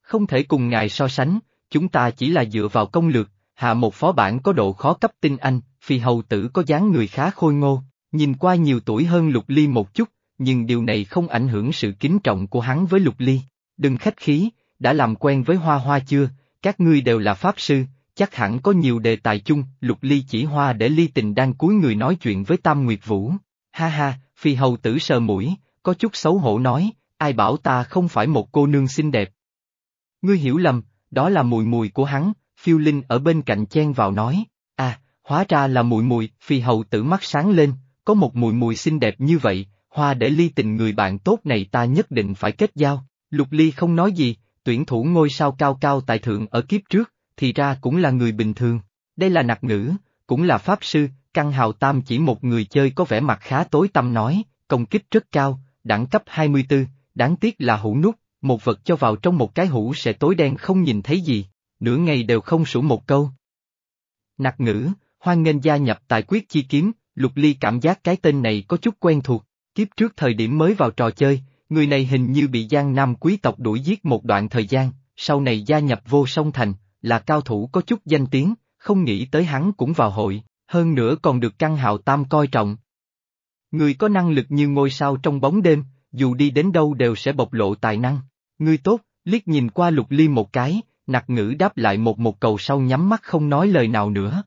Không thể cùng ngài so sánh, chúng ta chỉ là dựa vào công lược, hạ một phó bản có độ khó cấp tinh anh, phi hầu tử có dáng người khá khôi ngô, nhìn qua nhiều tuổi hơn Lục Ly một chút, nhưng điều này không ảnh hưởng sự kính trọng của hắn với Lục Ly. Đừng khách khí, đã làm quen với Hoa Hoa chưa, các ngươi đều là Pháp Sư, chắc hẳn có nhiều đề tài chung, Lục Ly chỉ hoa để Ly Tình đang cúi người nói chuyện với Tam Nguyệt Vũ. Ha ha, phi hầu tử sờ mũi, có chút xấu hổ nói, ai bảo ta không phải một cô nương xinh đẹp. Ngươi hiểu lầm, đó là mùi mùi của hắn, phiêu linh ở bên cạnh chen vào nói, à, hóa ra là mùi mùi, phi hầu tử mắt sáng lên, có một mùi mùi xinh đẹp như vậy, hoa để ly tình người bạn tốt này ta nhất định phải kết giao. Lục ly không nói gì, tuyển thủ ngôi sao cao cao tại thượng ở kiếp trước, thì ra cũng là người bình thường. Đây là nặc ngữ, cũng là pháp sư, căn hào tam chỉ một người chơi có vẻ mặt khá tối tâm nói, công kích rất cao, đẳng cấp 24, đáng tiếc là hũ nút, một vật cho vào trong một cái hũ sẽ tối đen không nhìn thấy gì, nửa ngày đều không sủ một câu. Nặc ngữ, hoan nghênh gia nhập tài quyết chi kiếm, Lục Ly cảm giác cái tên này có chút quen thuộc, kiếp trước thời điểm mới vào trò chơi, người này hình như bị Giang Nam quý tộc đuổi giết một đoạn thời gian, sau này gia nhập vô song thành, là cao thủ có chút danh tiếng, không nghĩ tới hắn cũng vào hội, hơn nữa còn được căn hạo tam coi trọng. Người có năng lực như ngôi sao trong bóng đêm, dù đi đến đâu đều sẽ bộc lộ tài năng. Người tốt, liếc nhìn qua lục ly một cái, nặc ngữ đáp lại một một cầu sau nhắm mắt không nói lời nào nữa.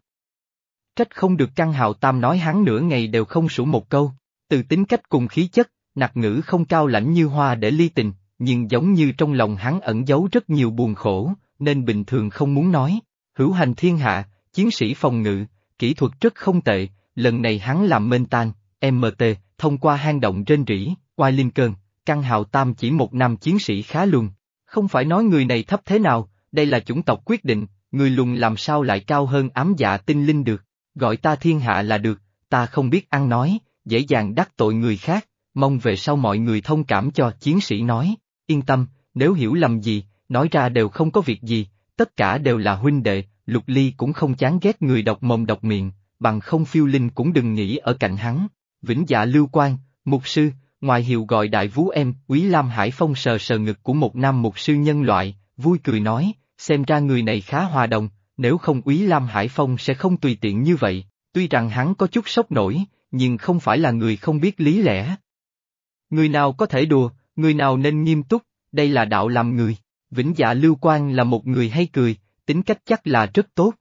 Trách không được căn hạo tam nói hắn nửa ngày đều không sủ một câu, từ tính cách cùng khí chất, nặc ngữ không cao lãnh như hoa để ly tình, nhưng giống như trong lòng hắn ẩn giấu rất nhiều buồn khổ, nên bình thường không muốn nói. Hữu hành thiên hạ, chiến sĩ phòng ngự, kỹ thuật rất không tệ, lần này hắn làm mên tan, MT, thông qua hang động trên rỉ, Oai Linh Cơn, căn hào tam chỉ một năm chiến sĩ khá lùn Không phải nói người này thấp thế nào, đây là chủng tộc quyết định, người lùn làm sao lại cao hơn ám dạ tinh linh được, gọi ta thiên hạ là được, ta không biết ăn nói, dễ dàng đắc tội người khác, mong về sau mọi người thông cảm cho chiến sĩ nói, yên tâm, nếu hiểu lầm gì, nói ra đều không có việc gì, tất cả đều là huynh đệ, Lục Ly cũng không chán ghét người độc mồm độc miệng, bằng không phiêu linh cũng đừng nghĩ ở cạnh hắn. Vĩnh dạ lưu quan, mục sư, ngoài hiệu gọi đại vú em, Quý Lam Hải Phong sờ sờ ngực của một nam mục sư nhân loại, vui cười nói, xem ra người này khá hòa đồng, nếu không úy Lam Hải Phong sẽ không tùy tiện như vậy, tuy rằng hắn có chút sốc nổi, nhưng không phải là người không biết lý lẽ. Người nào có thể đùa, người nào nên nghiêm túc, đây là đạo làm người. Vĩnh dạ lưu quan là một người hay cười, tính cách chắc là rất tốt.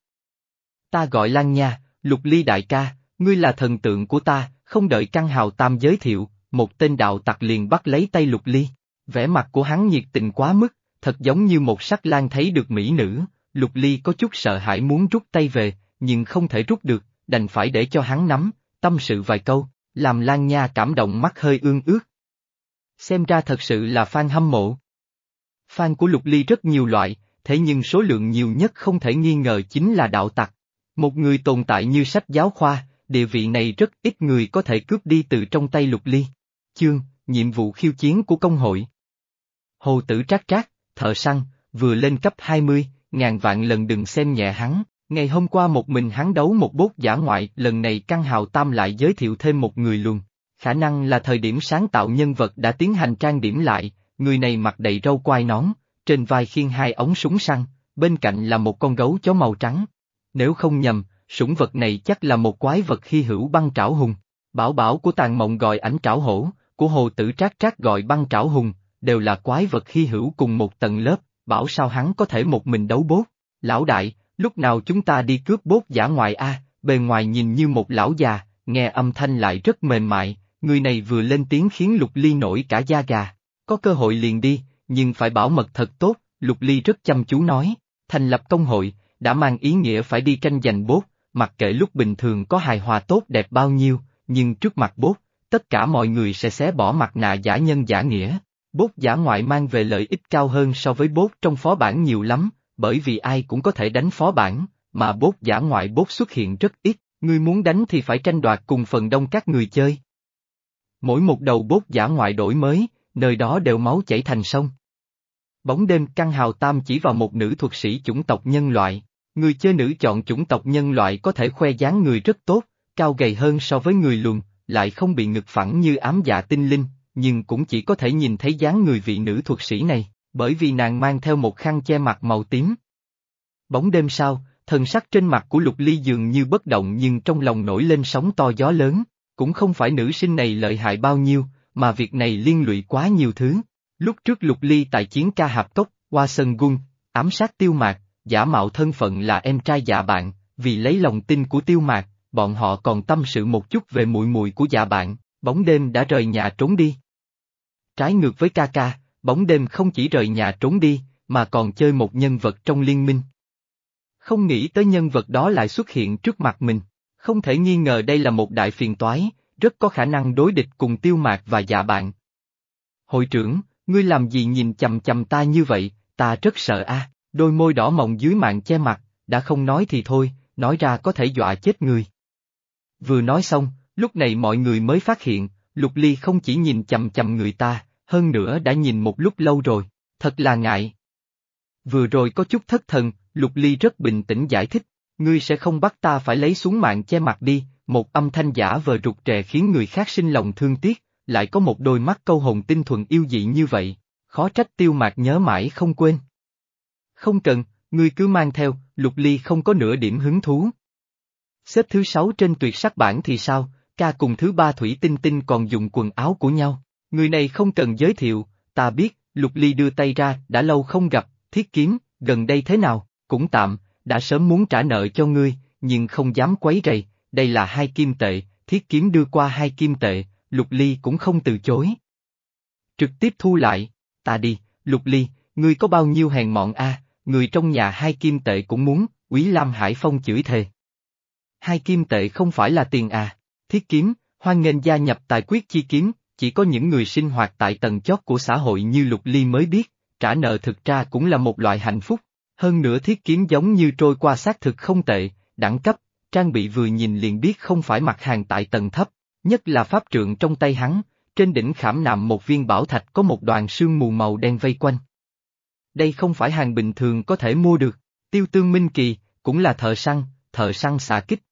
Ta gọi Lan Nha, Lục Ly đại ca, ngươi là thần tượng của ta, không đợi căn hào tam giới thiệu, một tên đạo tặc liền bắt lấy tay Lục Ly. Vẻ mặt của hắn nhiệt tình quá mức, thật giống như một sắc lan thấy được mỹ nữ, Lục Ly có chút sợ hãi muốn rút tay về, nhưng không thể rút được, đành phải để cho hắn nắm, tâm sự vài câu, làm Lan Nha cảm động mắt hơi ương ướt. Xem ra thật sự là fan hâm mộ. Fan của Lục Ly rất nhiều loại, thế nhưng số lượng nhiều nhất không thể nghi ngờ chính là đạo tặc. Một người tồn tại như sách giáo khoa, địa vị này rất ít người có thể cướp đi từ trong tay Lục Ly. Chương, nhiệm vụ khiêu chiến của công hội. Hồ tử trác trác, thợ săn, vừa lên cấp 20, ngàn vạn lần đừng xem nhẹ hắn. Ngày hôm qua một mình hắn đấu một bốt giả ngoại, lần này Căng Hào Tam lại giới thiệu thêm một người luôn. Khả năng là thời điểm sáng tạo nhân vật đã tiến hành trang điểm lại, người này mặc đầy râu quai nón, trên vai khiên hai ống súng săn, bên cạnh là một con gấu chó màu trắng. Nếu không nhầm, sủng vật này chắc là một quái vật hy hữu băng trảo hùng. Bảo bảo của tàn mộng gọi ảnh trảo hổ, của hồ tử trác trác gọi băng trảo hùng, đều là quái vật hy hữu cùng một tầng lớp, bảo sao hắn có thể một mình đấu bốt. Lão đại, lúc nào chúng ta đi cướp bốt giả ngoại a? bề ngoài nhìn như một lão già, nghe âm thanh lại rất mềm mại, người này vừa lên tiếng khiến Lục Ly nổi cả da gà. Có cơ hội liền đi, nhưng phải bảo mật thật tốt, Lục Ly rất chăm chú nói, thành lập công hội, đã mang ý nghĩa phải đi tranh giành bốt, mặc kệ lúc bình thường có hài hòa tốt đẹp bao nhiêu, nhưng trước mặt bốt, tất cả mọi người sẽ xé bỏ mặt nạ giả nhân giả nghĩa. Bốt giả ngoại mang về lợi ích cao hơn so với bốt trong phó bản nhiều lắm, bởi vì ai cũng có thể đánh phó bản, mà bốt giả ngoại bốt xuất hiện rất ít, người muốn đánh thì phải tranh đoạt cùng phần đông các người chơi. Mỗi một đầu bốt giả ngoại đổi mới, nơi đó đều máu chảy thành sông. Bóng đêm căng hào tam chỉ vào một nữ thuật sĩ chủng tộc nhân loại, người chơi nữ chọn chủng tộc nhân loại có thể khoe dáng người rất tốt, cao gầy hơn so với người luồn, lại không bị ngực phẳng như ám dạ tinh linh, nhưng cũng chỉ có thể nhìn thấy dáng người vị nữ thuật sĩ này, bởi vì nàng mang theo một khăn che mặt màu tím. Bóng đêm sau, thần sắc trên mặt của Lục Ly dường như bất động nhưng trong lòng nổi lên sóng to gió lớn, cũng không phải nữ sinh này lợi hại bao nhiêu, mà việc này liên lụy quá nhiều thứ. Lúc trước Lục Ly tại chiến ca hạp cốc, qua sân gung, ám sát tiêu mạc, giả mạo thân phận là em trai dạ bạn, vì lấy lòng tin của tiêu mạc, bọn họ còn tâm sự một chút về mùi mùi của dạ bạn, bóng đêm đã rời nhà trốn đi. Trái ngược với ca ca, bóng đêm không chỉ rời nhà trốn đi, mà còn chơi một nhân vật trong liên minh. Không nghĩ tới nhân vật đó lại xuất hiện trước mặt mình, không thể nghi ngờ đây là một đại phiền toái, rất có khả năng đối địch cùng tiêu mạc và dạ bạn. Hội trưởng, ngươi làm gì nhìn chầm chầm ta như vậy, ta rất sợ a. đôi môi đỏ mộng dưới mạng che mặt, đã không nói thì thôi, nói ra có thể dọa chết người. Vừa nói xong, lúc này mọi người mới phát hiện, Lục Ly không chỉ nhìn chầm chầm người ta, hơn nữa đã nhìn một lúc lâu rồi, thật là ngại. Vừa rồi có chút thất thần, Lục Ly rất bình tĩnh giải thích, ngươi sẽ không bắt ta phải lấy xuống mạng che mặt đi, một âm thanh giả vờ rụt rè khiến người khác sinh lòng thương tiếc, lại có một đôi mắt câu hồn tinh thuần yêu dị như vậy, khó trách tiêu mạc nhớ mãi không quên. Không cần, ngươi cứ mang theo, Lục Ly không có nửa điểm hứng thú. Xếp thứ sáu trên tuyệt sắc bản thì sao, ca cùng thứ ba thủy tinh tinh còn dùng quần áo của nhau. Người này không cần giới thiệu, ta biết, Lục Ly đưa tay ra, đã lâu không gặp, thiết kiếm, gần đây thế nào, cũng tạm, đã sớm muốn trả nợ cho ngươi, nhưng không dám quấy rầy, đây là hai kim tệ, thiết kiếm đưa qua hai kim tệ, Lục Ly cũng không từ chối. Trực tiếp thu lại, ta đi, Lục Ly, ngươi có bao nhiêu hèn mọn a? người trong nhà hai kim tệ cũng muốn, Quý Lam Hải Phong chửi thề. Hai kim tệ không phải là tiền à, thiết kiếm, hoan nghênh gia nhập tài quyết chi kiếm, chỉ có những người sinh hoạt tại tầng chót của xã hội như Lục Ly mới biết, trả nợ thực ra cũng là một loại hạnh phúc, hơn nữa thiết kiếm giống như trôi qua xác thực không tệ, đẳng cấp, trang bị vừa nhìn liền biết không phải mặt hàng tại tầng thấp, nhất là pháp trượng trong tay hắn, trên đỉnh khảm nạm một viên bảo thạch có một đoàn sương mù màu đen vây quanh. Đây không phải hàng bình thường có thể mua được, tiêu tương minh kỳ, cũng là thợ săn, thợ săn xạ kích.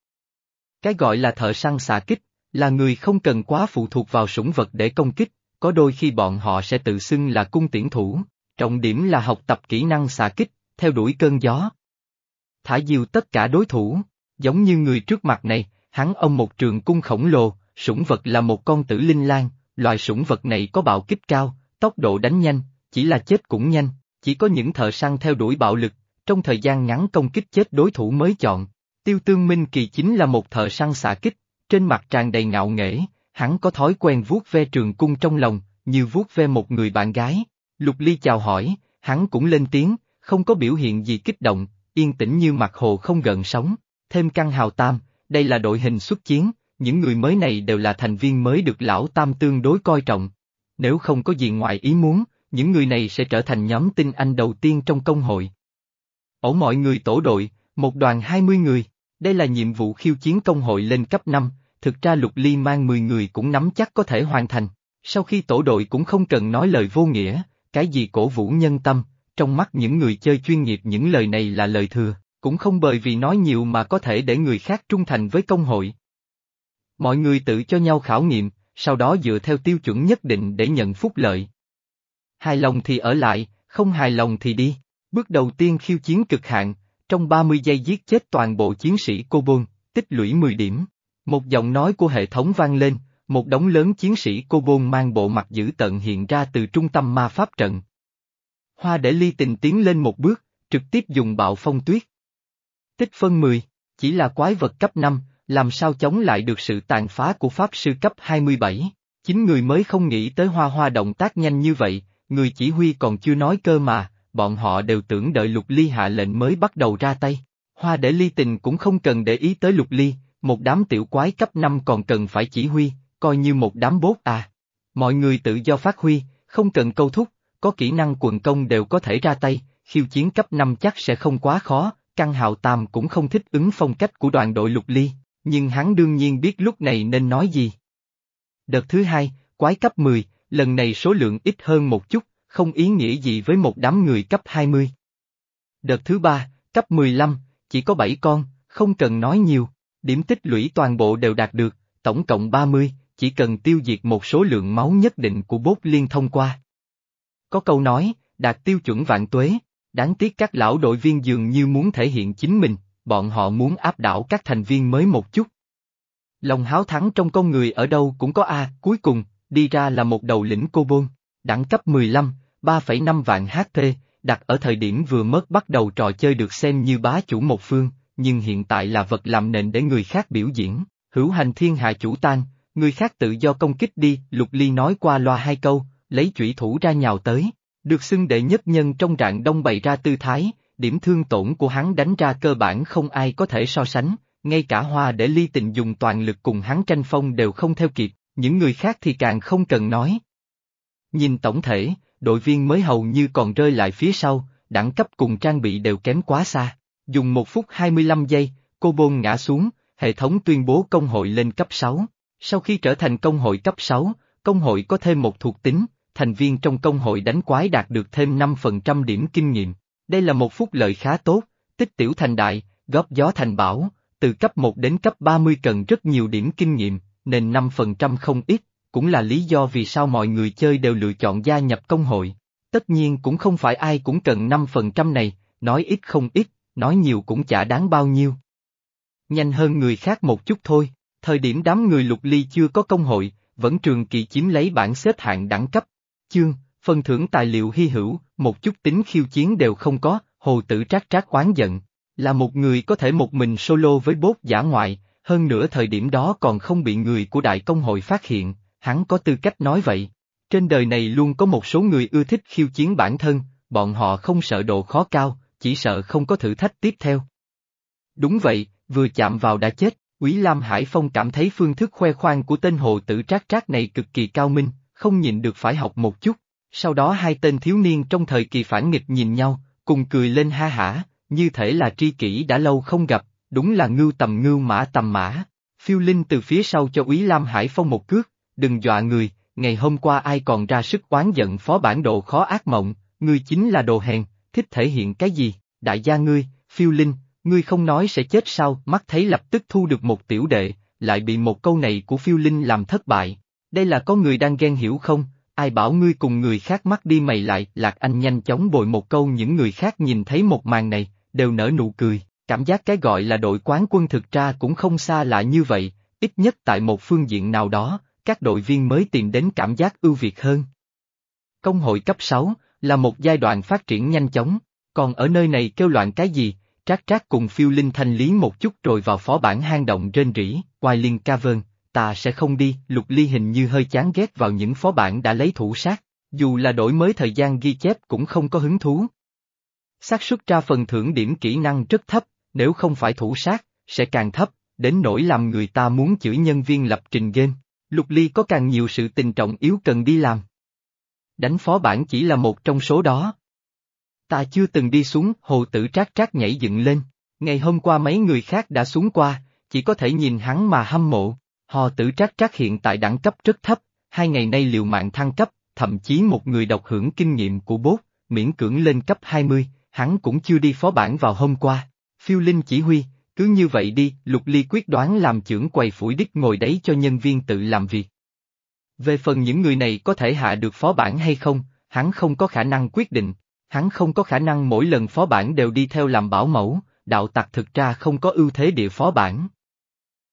Cái gọi là thợ săn xạ kích, là người không cần quá phụ thuộc vào sủng vật để công kích, có đôi khi bọn họ sẽ tự xưng là cung tiễn thủ, trọng điểm là học tập kỹ năng xạ kích, theo đuổi cơn gió. Thả diều tất cả đối thủ, giống như người trước mặt này, hắn ông một trường cung khổng lồ, sủng vật là một con tử linh lang, loài sủng vật này có bạo kích cao, tốc độ đánh nhanh, chỉ là chết cũng nhanh, chỉ có những thợ săn theo đuổi bạo lực, trong thời gian ngắn công kích chết đối thủ mới chọn. Tiêu Tương Minh Kỳ chính là một thợ săn xạ kích, trên mặt tràn đầy ngạo nghễ, hắn có thói quen vuốt ve trường cung trong lòng, như vuốt ve một người bạn gái. Lục Ly chào hỏi, hắn cũng lên tiếng, không có biểu hiện gì kích động, yên tĩnh như mặt hồ không gợn sóng. Thêm căng hào tam, đây là đội hình xuất chiến, những người mới này đều là thành viên mới được lão tam tương đối coi trọng. Nếu không có gì ngoài ý muốn, những người này sẽ trở thành nhóm tinh anh đầu tiên trong công hội. Ổ mọi người tổ đội, một đoàn 20 người, đây là nhiệm vụ khiêu chiến công hội lên cấp 5, thực ra Lục Ly mang 10 người cũng nắm chắc có thể hoàn thành. Sau khi tổ đội cũng không cần nói lời vô nghĩa, cái gì cổ vũ nhân tâm, trong mắt những người chơi chuyên nghiệp những lời này là lời thừa, cũng không bởi vì nói nhiều mà có thể để người khác trung thành với công hội. Mọi người tự cho nhau khảo nghiệm, sau đó dựa theo tiêu chuẩn nhất định để nhận phúc lợi. Hài lòng thì ở lại, không hài lòng thì đi. Bước đầu tiên khiêu chiến cực hạn, trong 30 giây giết chết toàn bộ chiến sĩ cô tích lũy 10 điểm. Một giọng nói của hệ thống vang lên, một đống lớn chiến sĩ cô mang bộ mặt dữ tợn hiện ra từ trung tâm ma pháp trận. Hoa để ly tình tiến lên một bước, trực tiếp dùng bạo phong tuyết. Tích phân 10, chỉ là quái vật cấp 5, làm sao chống lại được sự tàn phá của Pháp sư cấp 27. Chính người mới không nghĩ tới hoa hoa động tác nhanh như vậy, người chỉ huy còn chưa nói cơ mà, bọn họ đều tưởng đợi lục ly hạ lệnh mới bắt đầu ra tay. Hoa để ly tình cũng không cần để ý tới lục ly, một đám tiểu quái cấp 5 còn cần phải chỉ huy, coi như một đám bốt à. Mọi người tự do phát huy, không cần câu thúc, có kỹ năng quần công đều có thể ra tay, khiêu chiến cấp 5 chắc sẽ không quá khó, Căn Hạo Tam cũng không thích ứng phong cách của đoàn đội lục ly, nhưng hắn đương nhiên biết lúc này nên nói gì. Đợt thứ hai, quái cấp 10, lần này số lượng ít hơn một chút, không ý nghĩa gì với một đám người cấp 20. Đợt thứ ba, cấp 15, chỉ có 7 con, không cần nói nhiều, điểm tích lũy toàn bộ đều đạt được, tổng cộng 30, chỉ cần tiêu diệt một số lượng máu nhất định của bốt liên thông qua. Có câu nói, đạt tiêu chuẩn vạn tuế, đáng tiếc các lão đội viên dường như muốn thể hiện chính mình, bọn họ muốn áp đảo các thành viên mới một chút. Lòng háo thắng trong con người ở đâu cũng có A, cuối cùng, đi ra là một đầu lĩnh cô bôn, đẳng cấp 15, 3,5 vạn HP, đặt ở thời điểm vừa mất bắt đầu trò chơi được xem như bá chủ một phương, nhưng hiện tại là vật làm nền để người khác biểu diễn, hữu hành thiên hạ chủ tan, người khác tự do công kích đi, Lục Ly nói qua loa hai câu, lấy chủy thủ ra nhào tới, được xưng đệ nhất nhân trong rạng đông bày ra tư thái, điểm thương tổn của hắn đánh ra cơ bản không ai có thể so sánh, ngay cả hoa để ly tình dùng toàn lực cùng hắn tranh phong đều không theo kịp, những người khác thì càng không cần nói. Nhìn tổng thể, đội viên mới hầu như còn rơi lại phía sau, đẳng cấp cùng trang bị đều kém quá xa. Dùng một phút 25 giây, cô Bôn ngã xuống, hệ thống tuyên bố công hội lên cấp 6. Sau khi trở thành công hội cấp 6, công hội có thêm một thuộc tính, thành viên trong công hội đánh quái đạt được thêm 5% điểm kinh nghiệm. Đây là một phúc lợi khá tốt, tích tiểu thành đại, góp gió thành bảo, từ cấp 1 đến cấp 30 cần rất nhiều điểm kinh nghiệm, nên 5% không ít, cũng là lý do vì sao mọi người chơi đều lựa chọn gia nhập công hội. Tất nhiên cũng không phải ai cũng cần 5% này, nói ít không ít, nói nhiều cũng chả đáng bao nhiêu. Nhanh hơn người khác một chút thôi, thời điểm đám người lục ly chưa có công hội, vẫn trường kỳ chiếm lấy bảng xếp hạng đẳng cấp. Chương, phần thưởng tài liệu hy hữu, một chút tính khiêu chiến đều không có, hồ tử trác trác oán giận. Là một người có thể một mình solo với bốt giả ngoại, hơn nữa thời điểm đó còn không bị người của đại công hội phát hiện, hắn có tư cách nói vậy. Trên đời này luôn có một số người ưa thích khiêu chiến bản thân, bọn họ không sợ độ khó cao, chỉ sợ không có thử thách tiếp theo. Đúng vậy, vừa chạm vào đã chết, Quý Lam Hải Phong cảm thấy phương thức khoe khoang của tên hồ tử trác trác này cực kỳ cao minh, không nhìn được phải học một chút. Sau đó hai tên thiếu niên trong thời kỳ phản nghịch nhìn nhau, cùng cười lên ha hả, như thể là tri kỷ đã lâu không gặp, đúng là ngưu tầm ngưu mã tầm mã. Phiêu Linh từ phía sau cho Úy Lam Hải Phong một cước, đừng dọa người, ngày hôm qua ai còn ra sức oán giận phó bản đồ khó ác mộng, ngươi chính là đồ hèn, thích thể hiện cái gì, đại gia ngươi, Phiêu Linh, ngươi không nói sẽ chết sao, mắt thấy lập tức thu được một tiểu đệ, lại bị một câu này của Phiêu Linh làm thất bại. Đây là có người đang ghen hiểu không, ai bảo ngươi cùng người khác mắt đi mày lại, Lạc Anh nhanh chóng bồi một câu những người khác nhìn thấy một màn này, đều nở nụ cười, cảm giác cái gọi là đội quán quân thực ra cũng không xa lạ như vậy, ít nhất tại một phương diện nào đó, các đội viên mới tìm đến cảm giác ưu việt hơn. Công hội cấp 6 là một giai đoạn phát triển nhanh chóng, còn ở nơi này kêu loạn cái gì, trác trác cùng phiêu linh thanh lý một chút rồi vào phó bản hang động rên rỉ, Wailing Cavern, ta sẽ không đi, lục ly hình như hơi chán ghét vào những phó bản đã lấy thủ sát, dù là đổi mới thời gian ghi chép cũng không có hứng thú. xác suất ra phần thưởng điểm kỹ năng rất thấp, nếu không phải thủ sát, sẽ càng thấp, đến nỗi làm người ta muốn chửi nhân viên lập trình game. Lục Ly có càng nhiều sự tình trọng yếu cần đi làm. đánh phó bản chỉ là một trong số đó. Ta chưa từng đi xuống, hồ tử trác trác nhảy dựng lên. Ngày hôm qua mấy người khác đã xuống qua, chỉ có thể nhìn hắn mà hâm mộ. Hồ tử trác trác hiện tại đẳng cấp rất thấp, hai ngày nay liều mạng thăng cấp, thậm chí một người độc hưởng kinh nghiệm của bốt, miễn cưỡng lên cấp 20, hắn cũng chưa đi phó bản vào hôm qua. Phiêu Linh chỉ huy, cứ như vậy đi, Lục Ly quyết đoán làm trưởng quầy phủi đích ngồi đấy cho nhân viên tự làm việc. Về phần những người này có thể hạ được phó bản hay không, hắn không có khả năng quyết định, hắn không có khả năng mỗi lần phó bản đều đi theo làm bảo mẫu, đạo tặc thực ra không có ưu thế địa phó bản.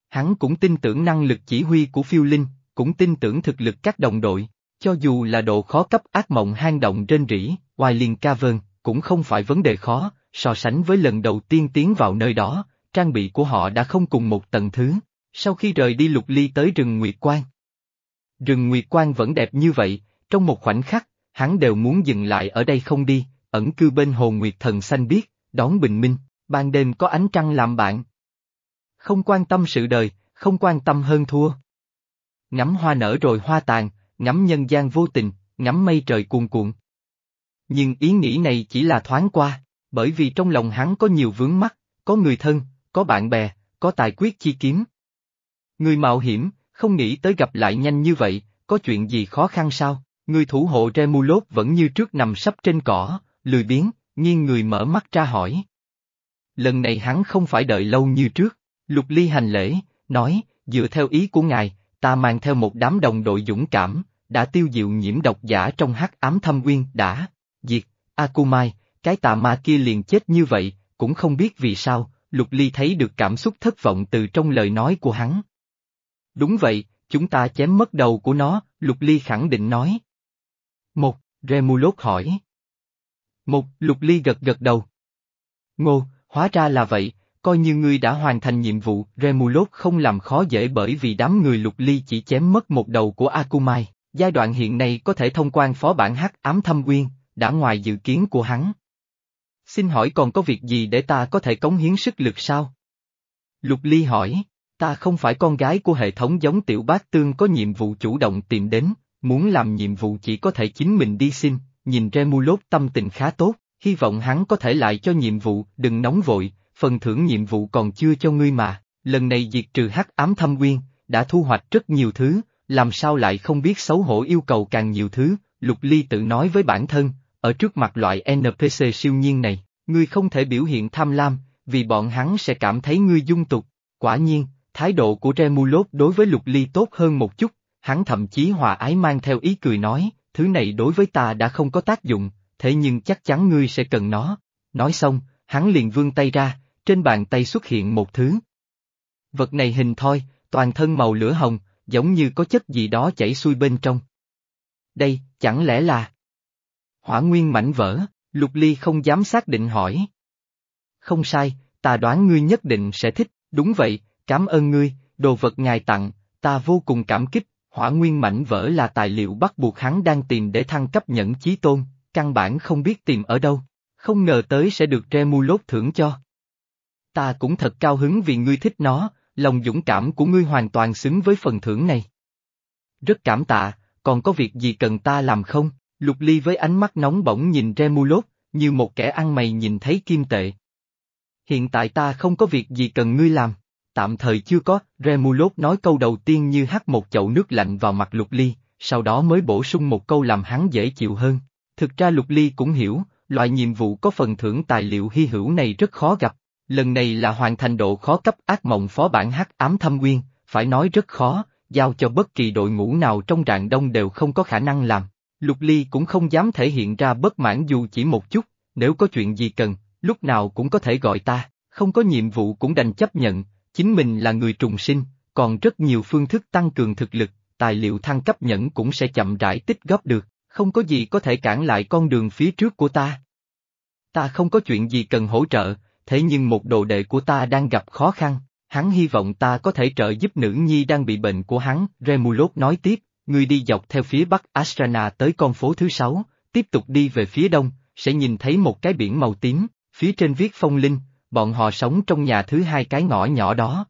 Hắn cũng tin tưởng năng lực chỉ huy của phiêu linh, cũng tin tưởng thực lực các đồng đội, cho dù là độ khó cấp ác mộng hang động trên rỉ, Wailing Cavern, cũng không phải vấn đề khó, so sánh với lần đầu tiên tiến vào nơi đó, trang bị của họ đã không cùng một tầng thứ, sau khi rời đi lục ly tới rừng Nguyệt quang, Rừng Nguyệt quang vẫn đẹp như vậy, trong một khoảnh khắc, hắn đều muốn dừng lại ở đây không đi, ẩn cư bên hồ Nguyệt Thần Xanh biết, đón bình minh, ban đêm có ánh trăng làm bạn. Không quan tâm sự đời, không quan tâm hơn thua. Ngắm hoa nở rồi hoa tàn, ngắm nhân gian vô tình, ngắm mây trời cuồn cuộn. Nhưng ý nghĩ này chỉ là thoáng qua, bởi vì trong lòng hắn có nhiều vướng mắc, có người thân, có bạn bè, có tài quyết chi kiếm. Người mạo hiểm, không nghĩ tới gặp lại nhanh như vậy, có chuyện gì khó khăn sao? Người thủ hộ Remulot vẫn như trước nằm sấp trên cỏ, lười biếng, nghiêng người mở mắt ra hỏi. Lần này hắn không phải đợi lâu như trước, lục ly hành lễ, nói, dựa theo ý của ngài, ta mang theo một đám đồng đội dũng cảm, đã tiêu diệu nhiễm độc giả trong hắc ám thâm quyên đã, diệt, Akumai, cái tà ma kia liền chết như vậy, cũng không biết vì sao, Lục Ly thấy được cảm xúc thất vọng từ trong lời nói của hắn. Đúng vậy, chúng ta chém mất đầu của nó, Lục Ly khẳng định nói. Một, Remulot hỏi. Một, Lục Ly gật gật đầu. Ngô, hóa ra là vậy, coi như ngươi đã hoàn thành nhiệm vụ, Remulot không làm khó dễ bởi vì đám người Lục Ly chỉ chém mất một đầu của Akumai, giai đoạn hiện nay có thể thông quan phó bản hắc ám thâm Quyên, đã ngoài dự kiến của hắn. Xin hỏi còn có việc gì để ta có thể cống hiến sức lực sao? Lục Ly hỏi, ta không phải con gái của hệ thống giống tiểu bác tương có nhiệm vụ chủ động tìm đến, muốn làm nhiệm vụ chỉ có thể chính mình đi xin, nhìn Remulot tâm tình khá tốt, hy vọng hắn có thể lại cho nhiệm vụ, đừng nóng vội, phần thưởng nhiệm vụ còn chưa cho ngươi mà, lần này diệt trừ hắc ám thâm nguyên, đã thu hoạch rất nhiều thứ, làm sao lại không biết xấu hổ yêu cầu càng nhiều thứ, Lục Ly tự nói với bản thân, ở trước mặt loại NPC siêu nhiên này, ngươi không thể biểu hiện tham lam, vì bọn hắn sẽ cảm thấy ngươi dung tục. Quả nhiên, thái độ của Remulot đối với Lục Ly tốt hơn một chút, hắn thậm chí hòa ái mang theo ý cười nói, thứ này đối với ta đã không có tác dụng, thế nhưng chắc chắn ngươi sẽ cần nó. Nói xong, hắn liền vươn tay ra, trên bàn tay xuất hiện một thứ. Vật này hình thoi, toàn thân màu lửa hồng, giống như có chất gì đó chảy xuôi bên trong. Đây, chẳng lẽ là... Hỏa nguyên mảnh vỡ, Lục Ly không dám xác định hỏi. Không sai, ta đoán ngươi nhất định sẽ thích, đúng vậy, cảm ơn ngươi, đồ vật ngài tặng, ta vô cùng cảm kích, hỏa nguyên mảnh vỡ là tài liệu bắt buộc hắn đang tìm để thăng cấp nhẫn chí tôn, căn bản không biết tìm ở đâu, không ngờ tới sẽ được Remulot thưởng cho. Ta cũng thật cao hứng vì ngươi thích nó, lòng dũng cảm của ngươi hoàn toàn xứng với phần thưởng này. Rất cảm tạ, còn có việc gì cần ta làm không? Lục Ly với ánh mắt nóng bỏng nhìn Remulot, như một kẻ ăn mày nhìn thấy kim tệ. Hiện tại ta không có việc gì cần ngươi làm, tạm thời chưa có, Remulot nói câu đầu tiên như hắt một chậu nước lạnh vào mặt Lục Ly, sau đó mới bổ sung một câu làm hắn dễ chịu hơn. Thực ra Lục Ly cũng hiểu, loại nhiệm vụ có phần thưởng tài liệu hy hữu này rất khó gặp, lần này là hoàn thành độ khó cấp ác mộng phó bản hắc ám thâm nguyên, phải nói rất khó, giao cho bất kỳ đội ngũ nào trong rạng đông đều không có khả năng làm. Lục Ly cũng không dám thể hiện ra bất mãn dù chỉ một chút, nếu có chuyện gì cần, lúc nào cũng có thể gọi ta, không có nhiệm vụ cũng đành chấp nhận, chính mình là người trùng sinh, còn rất nhiều phương thức tăng cường thực lực, tài liệu thăng cấp nhẫn cũng sẽ chậm rãi tích góp được, không có gì có thể cản lại con đường phía trước của ta. Ta không có chuyện gì cần hỗ trợ, thế nhưng một đồ đệ của ta đang gặp khó khăn, hắn hy vọng ta có thể trợ giúp nữ nhi đang bị bệnh của hắn, Remulot nói tiếp, ngươi đi dọc theo phía bắc Astrana tới con phố thứ sáu, tiếp tục đi về phía đông, sẽ nhìn thấy một cái biển màu tím, phía trên viết phong linh, bọn họ sống trong nhà thứ hai cái ngõ nhỏ đó.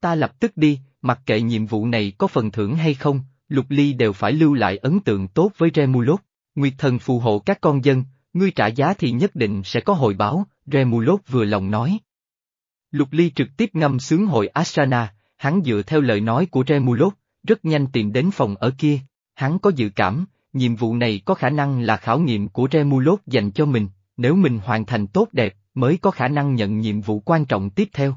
Ta lập tức đi, mặc kệ nhiệm vụ này có phần thưởng hay không, Lục Ly đều phải lưu lại ấn tượng tốt với Remulot. Nguyệt thần phù hộ các con dân, ngươi trả giá thì nhất định sẽ có hồi báo, Remulot vừa lòng nói. Lục Ly trực tiếp ngâm sướng hội Asana, hắn dựa theo lời nói của Remulot, rất nhanh tìm đến phòng ở kia, hắn có dự cảm, nhiệm vụ này có khả năng là khảo nghiệm của Remulot dành cho mình, nếu mình hoàn thành tốt đẹp, mới có khả năng nhận nhiệm vụ quan trọng tiếp theo.